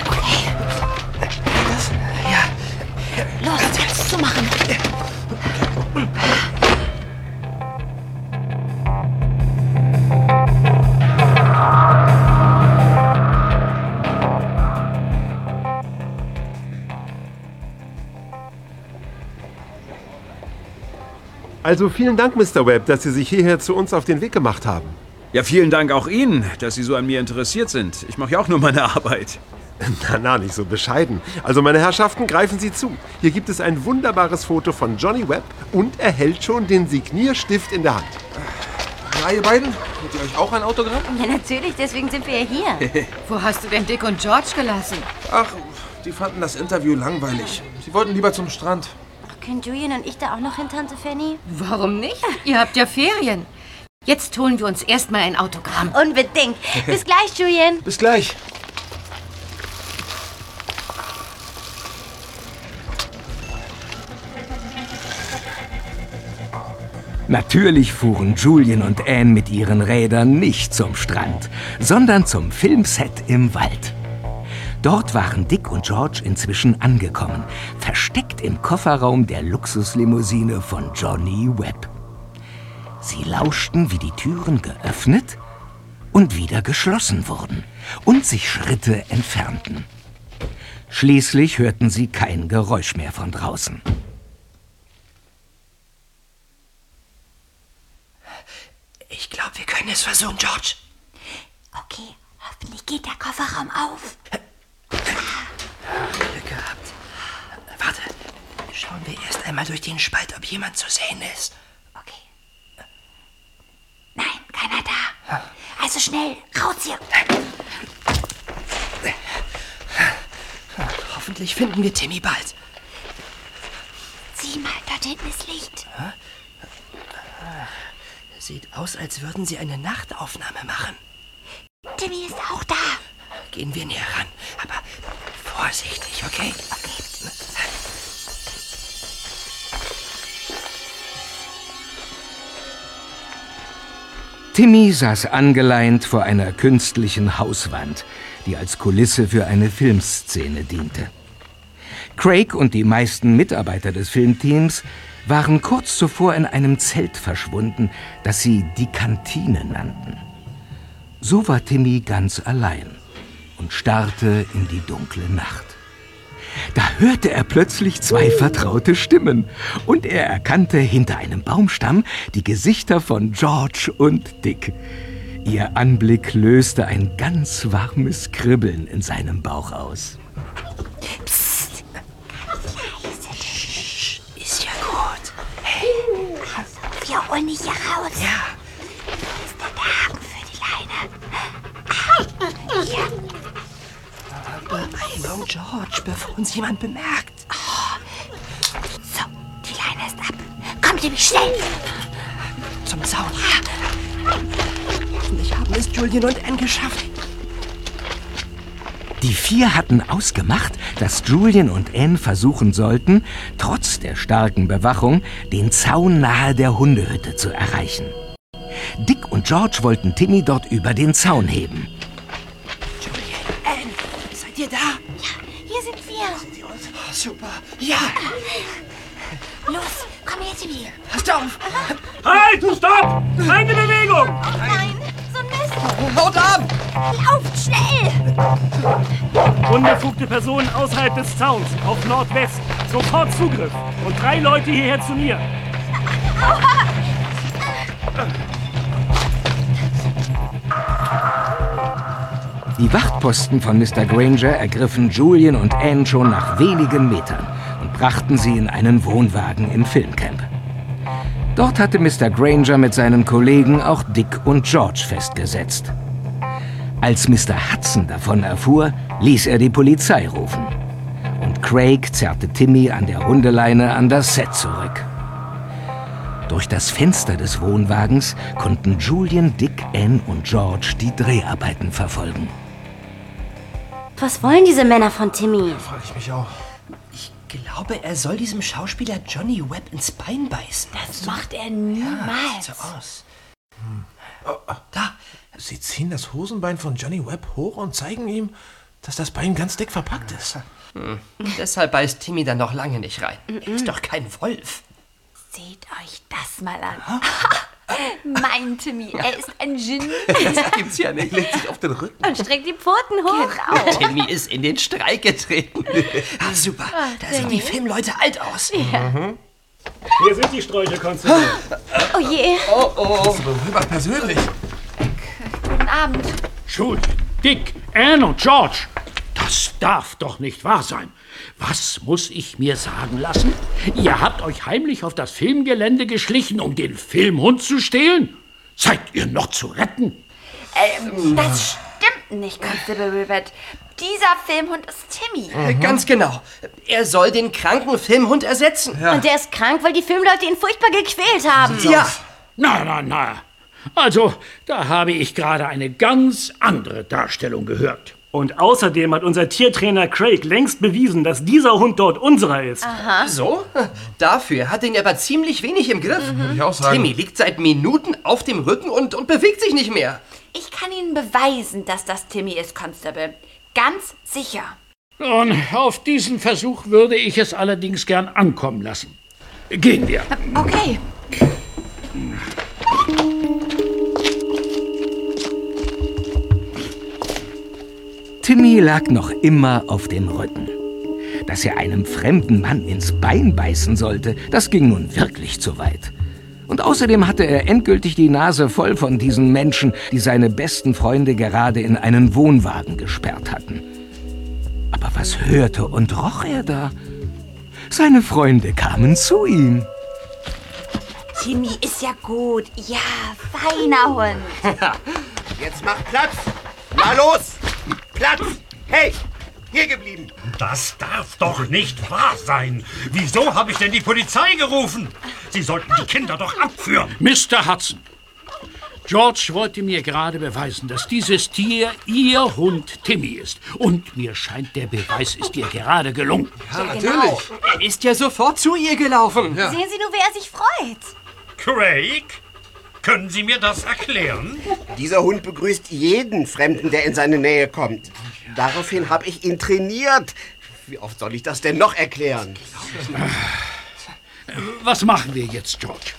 Also vielen Dank, Mr. Webb, dass Sie sich hierher zu uns auf den Weg gemacht haben. Ja, vielen Dank auch Ihnen, dass Sie so an mir interessiert sind. Ich mache ja auch nur meine Arbeit. Na, na, nicht so bescheiden. Also, meine Herrschaften, greifen Sie zu. Hier gibt es ein wunderbares Foto von Johnny Webb und er hält schon den Signierstift in der Hand. Na, ihr beiden, holt ihr euch auch ein Autogramm? Ja, natürlich, deswegen sind wir ja hier. Wo hast du denn Dick und George gelassen? Ach, die fanden das Interview langweilig. Sie wollten lieber zum Strand. Können Julian und ich da auch noch hin, Tante Fanny? Warum nicht? Ihr habt ja Ferien. Jetzt holen wir uns erstmal ein Autogramm. Unbedingt. Bis gleich, Julian. Bis gleich. Natürlich fuhren Julian und Anne mit ihren Rädern nicht zum Strand, sondern zum Filmset im Wald. Dort waren Dick und George inzwischen angekommen, versteckt im Kofferraum der Luxuslimousine von Johnny Webb. Sie lauschten, wie die Türen geöffnet und wieder geschlossen wurden und sich Schritte entfernten. Schließlich hörten sie kein Geräusch mehr von draußen. Ich glaube, wir können es versuchen, George. Okay, hoffentlich geht der Kofferraum auf. Glück gehabt. Warte, schauen wir erst einmal durch den Spalt, ob jemand zu sehen ist. Nein, keiner da. Also schnell, raus hier. Hoffentlich finden wir Timmy bald. Sieh mal, dort hinten ist Licht. Sieht aus, als würden sie eine Nachtaufnahme machen. Timmy ist auch da. Gehen wir näher ran, aber vorsichtig, okay? Timmy saß angeleint vor einer künstlichen Hauswand, die als Kulisse für eine Filmszene diente. Craig und die meisten Mitarbeiter des Filmteams waren kurz zuvor in einem Zelt verschwunden, das sie die Kantine nannten. So war Timmy ganz allein. Und starrte in die dunkle Nacht. Da hörte er plötzlich zwei vertraute Stimmen und er erkannte hinter einem Baumstamm die Gesichter von George und Dick. Ihr Anblick löste ein ganz warmes Kribbeln in seinem Bauch aus. Bevor uns jemand bemerkt. So, die Leine ist ab. Kommt nämlich schnell. Zum Zaun. Hoffentlich haben es Julian und Anne geschafft. Die vier hatten ausgemacht, dass Julian und Anne versuchen sollten, trotz der starken Bewachung, den Zaun nahe der Hundehütte zu erreichen. Dick und George wollten Timmy dort über den Zaun heben. Super. Ja. Los, komm her, Timmy. Passt auf. Halt, stopp! Keine Bewegung! Nein, so ein Mist. Haut ab! Lauft schnell. Unbefugte Personen außerhalb des Zauns, auf Nordwest. Sofort Zugriff. Und drei Leute hierher zu mir. Die Wachtposten von Mr. Granger ergriffen Julian und Anne schon nach wenigen Metern und brachten sie in einen Wohnwagen im Filmcamp. Dort hatte Mr. Granger mit seinen Kollegen auch Dick und George festgesetzt. Als Mr. Hudson davon erfuhr, ließ er die Polizei rufen. Und Craig zerrte Timmy an der Hundeleine an das Set zurück. Durch das Fenster des Wohnwagens konnten Julian, Dick, Anne und George die Dreharbeiten verfolgen. Was wollen diese Männer von Timmy? Frag ich mich auch. Ich glaube, er soll diesem Schauspieler Johnny Webb ins Bein beißen. Das macht er Ja, niemals. sieht so aus. Da. Sie ziehen das Hosenbein von Johnny Webb hoch und zeigen ihm, dass das Bein ganz dick verpackt ist. Hm. Deshalb beißt Timmy dann noch lange nicht rein. Er ist doch kein Wolf. Seht euch das mal an. mein Timmy, er ist ein Genie. Das gibt's ja nicht. Legt sich auf den Rücken. Und streckt die Pfoten hoch. Genau. Timmy ist in den Streik getreten. Ah, super. Da sehen die Filmleute alt aus. Mhm. Hier sind die Sträucher, Constable. Oh je. Oh, oh. Rüber persönlich. Guten Abend. Julian, Dick, Anne und George. Das darf doch nicht wahr sein. Was muss ich mir sagen lassen? Ihr habt euch heimlich auf das Filmgelände geschlichen, um den Filmhund zu stehlen? Seid ihr noch zu retten? Ähm, das stimmt nicht, Constable Rivet. Dieser Filmhund ist Timmy. Äh, Ganz genau. Er soll den kranken Filmhund ersetzen. Und der ist krank, weil die Filmleute ihn furchtbar gequält haben. Ja. Na, na, na. Also, da habe ich gerade eine ganz andere Darstellung gehört. Und außerdem hat unser Tiertrainer Craig längst bewiesen, dass dieser Hund dort unserer ist. Aha. So? Dafür hat er ihn aber ziemlich wenig im Griff. Würde ich auch sagen. Timmy liegt seit Minuten auf dem Rücken und, und bewegt sich nicht mehr. Ich kann Ihnen beweisen, dass das Timmy ist, Constable. Ganz sicher. Und auf diesen Versuch würde ich es allerdings gern ankommen lassen. Gehen wir. Okay. Timmy lag noch immer auf dem Rücken. Dass er einem fremden Mann ins Bein beißen sollte, das ging nun wirklich zu weit. Und außerdem hatte er endgültig die Nase voll von diesen Menschen, die seine besten Freunde gerade in einen Wohnwagen gesperrt hatten. Aber was hörte und roch er da? Seine Freunde kamen zu ihm. Timmy ist ja gut. Ja, feiner Hund. Jetzt mach Platz! Na los! Platz! Hey! Hier geblieben! Das darf doch nicht wahr sein. Wieso habe ich denn die Polizei gerufen? Sie sollten die Kinder doch abführen. Mr. Hudson, George wollte mir gerade beweisen, dass dieses Tier Ihr Hund Timmy ist. Und mir scheint, der Beweis ist ihr gerade gelungen. Ja, natürlich. Er ist ja sofort zu ihr gelaufen. Sehen Sie nur, wer sich freut. Craig, können Sie mir das erklären? Dieser Hund begrüßt jeden Fremden, der in seine Nähe kommt. Daraufhin habe ich ihn trainiert. Wie oft soll ich das denn noch erklären? Was machen wir jetzt, George?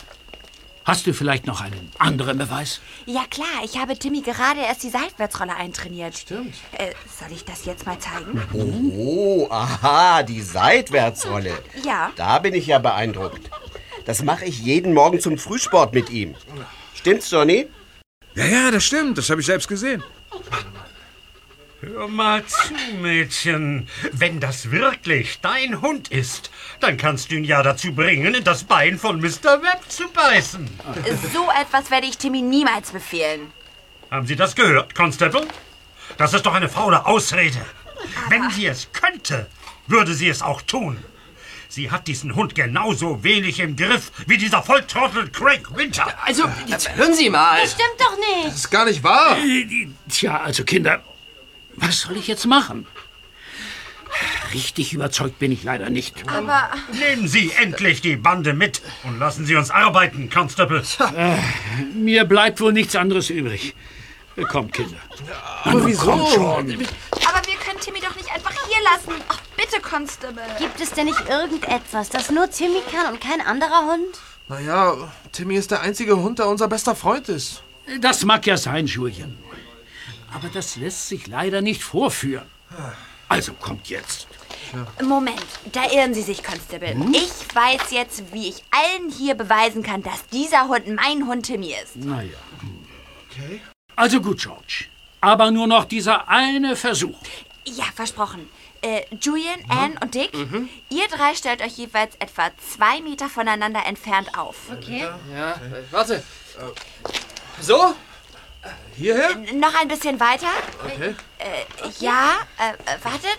Hast du vielleicht noch einen anderen Beweis? Ja klar, ich habe Timmy gerade erst die Seitwärtsrolle eintrainiert. Stimmt. Äh, soll ich das jetzt mal zeigen? Oh, aha, die Seitwärtsrolle. Ja. Da bin ich ja beeindruckt. Das mache ich jeden Morgen zum Frühsport mit ihm. Stimmt's, Johnny? Ja, ja, das stimmt. Das habe ich selbst gesehen. Hör mal zu, Mädchen. Wenn das wirklich dein Hund ist, dann kannst du ihn ja dazu bringen, in das Bein von Mr. Webb zu beißen. So etwas werde ich Timmy niemals befehlen. Haben Sie das gehört, Constable? Das ist doch eine faule Ausrede. Wenn sie es könnte, würde sie es auch tun. Sie hat diesen Hund genauso wenig im Griff wie dieser Volltrottel Craig Winter. Also, jetzt hören Sie mal. Das stimmt doch nicht. ist gar nicht wahr. Tja, also Kinder, was soll ich jetzt machen? Richtig überzeugt bin ich leider nicht. Aber Nehmen Sie endlich die Bande mit und lassen Sie uns arbeiten, Constable. Äh, mir bleibt wohl nichts anderes übrig. Äh, Kommt, Kinder. Aber wieso? Aber wir können Timmy doch nicht einfach hier lassen. Bitte, Constable. Gibt es denn nicht irgendetwas, das nur Timmy kann und kein anderer Hund? Naja, Timmy ist der einzige Hund, der unser bester Freund ist. Das mag ja sein, Julian. Aber das lässt sich leider nicht vorführen. Also kommt jetzt. Moment, da irren Sie sich, Constable. Hm? Ich weiß jetzt, wie ich allen hier beweisen kann, dass dieser Hund mein Hund Timmy ist. Naja. Okay. Also gut, George. Aber nur noch dieser eine Versuch. Ja, versprochen. Äh, Julian, Anne und Dick, ihr drei stellt euch jeweils etwa zwei Meter voneinander entfernt auf. Okay. Ja, äh, warte. So? Hierher? Noch ein bisschen weiter. Okay. Äh, ja, äh, äh, wartet.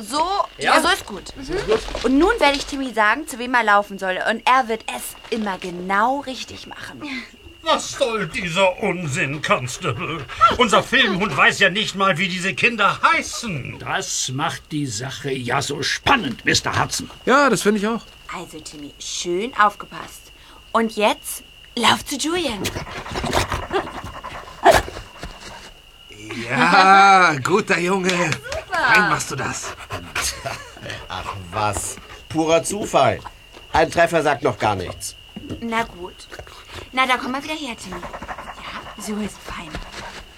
So, Ja. ja, so ist gut. Mhm. Und nun werde ich Timmy sagen, zu wem er laufen soll. Und er wird es immer genau richtig machen. Was soll dieser Unsinn, Constable? Unser Filmhund weiß ja nicht mal, wie diese Kinder heißen. Das macht die Sache ja so spannend, Mr. Hudson. Ja, das finde ich auch. Also, Timmy, schön aufgepasst. Und jetzt lauf zu Julian. Ja, guter Junge. Fein machst du das. Ach was, purer Zufall. Ein Treffer sagt noch gar nichts. Na gut. Na, da komm mal wieder her, Timmy. Ja, so ist fein.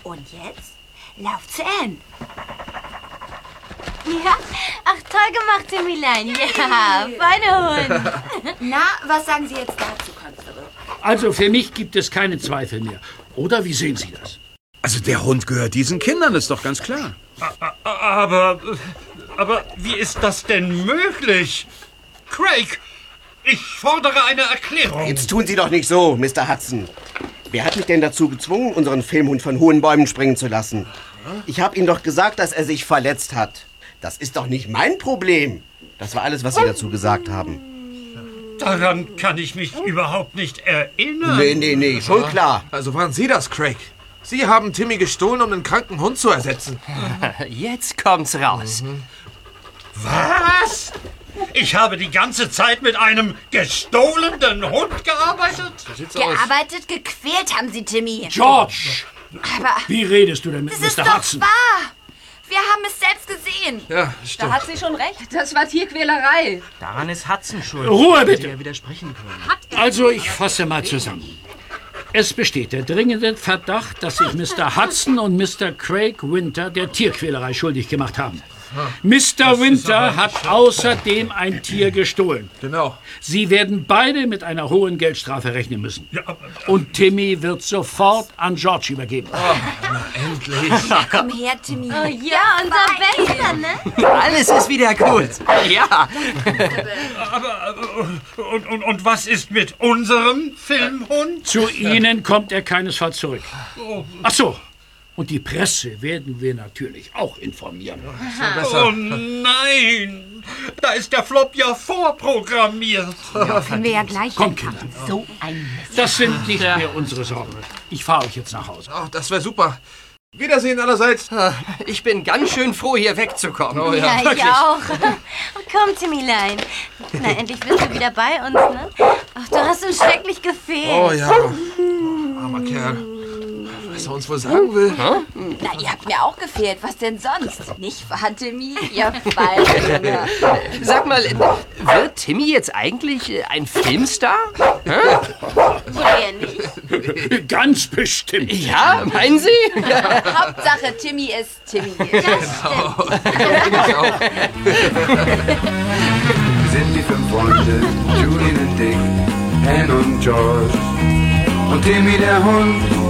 Und jetzt lauf zu Anne. Ja? Ach, toll gemacht, Timmylein. Ja, feine Hund. Na, was sagen Sie jetzt dazu, Constable? Also für mich gibt es keine Zweifel mehr. Oder wie sehen Sie das? Also der Hund gehört diesen Kindern, ist doch ganz klar. Aber, aber wie ist das denn möglich? Craig, ich fordere eine Erklärung. Jetzt tun Sie doch nicht so, Mr. Hudson. Wer hat mich denn dazu gezwungen, unseren Filmhund von hohen Bäumen springen zu lassen? Ich habe Ihnen doch gesagt, dass er sich verletzt hat. Das ist doch nicht mein Problem. Das war alles, was Sie dazu gesagt haben. Daran kann ich mich überhaupt nicht erinnern. Nee, nee, nee, schon klar. Also waren Sie das, Craig? Sie haben Timmy gestohlen, um einen kranken Hund zu ersetzen. Jetzt kommt's raus. Was? Ich habe die ganze Zeit mit einem gestohlenen Hund gearbeitet? Gearbeitet, gequält haben Sie Timmy. George! Aber Wie redest du denn mit das ist Mr. doch Hudson? wahr. Wir haben es selbst gesehen. Ja, Da hat sie schon recht. Das war Tierquälerei. Daran ist Hudson schuld. Ruhe bitte. er widersprechen können. Also ich fasse mal zusammen. Es besteht der dringende Verdacht, dass sich Mr. Hudson und Mr. Craig Winter der Tierquälerei schuldig gemacht haben. Mr. Winter hat außerdem ein Tier gestohlen. Genau. Sie werden beide mit einer hohen Geldstrafe rechnen müssen. Und Timmy wird sofort an George übergeben. Endlich. Komm her, Timmy. Oh ja, unser Bester, ne? Alles ist wieder gut. Ja. Aber, aber und, und, und was ist mit unserem Filmhund? Zu Ihnen kommt er keinesfalls zurück. Oh. Ach so. Und die Presse werden wir natürlich auch informieren. Oh nein! Da ist der Flop ja vorprogrammiert. Können wir ja gleich Komm, Kinder. So ein Das sind nicht mehr unsere Sorgen. Ich fahre euch jetzt nach Hause. Ach, das wäre super. Wiedersehen allerseits. Ich bin ganz schön froh, hier wegzukommen. Oh Ja, ich wirklich. auch. Komm, Timmylein. Na, endlich bist du wieder bei uns, ne? Ach, du hast uns schrecklich gefehlt. Oh ja. Armer Kerl. Was er uns wohl sagen will. Na, ihr habt mir auch gefehlt. Was denn sonst? Nicht wahr, Timmy? Ihr Ballfinger. Sag mal, wird Timmy jetzt eigentlich äh, ein Filmstar? Hä? Oder eher nicht? Ganz bestimmt. Ja, meinen Sie? Hauptsache, Timmy ist Timmy. Wir sind die fünf Freunde, Julian und Dick, Anne und George und Timmy der Hund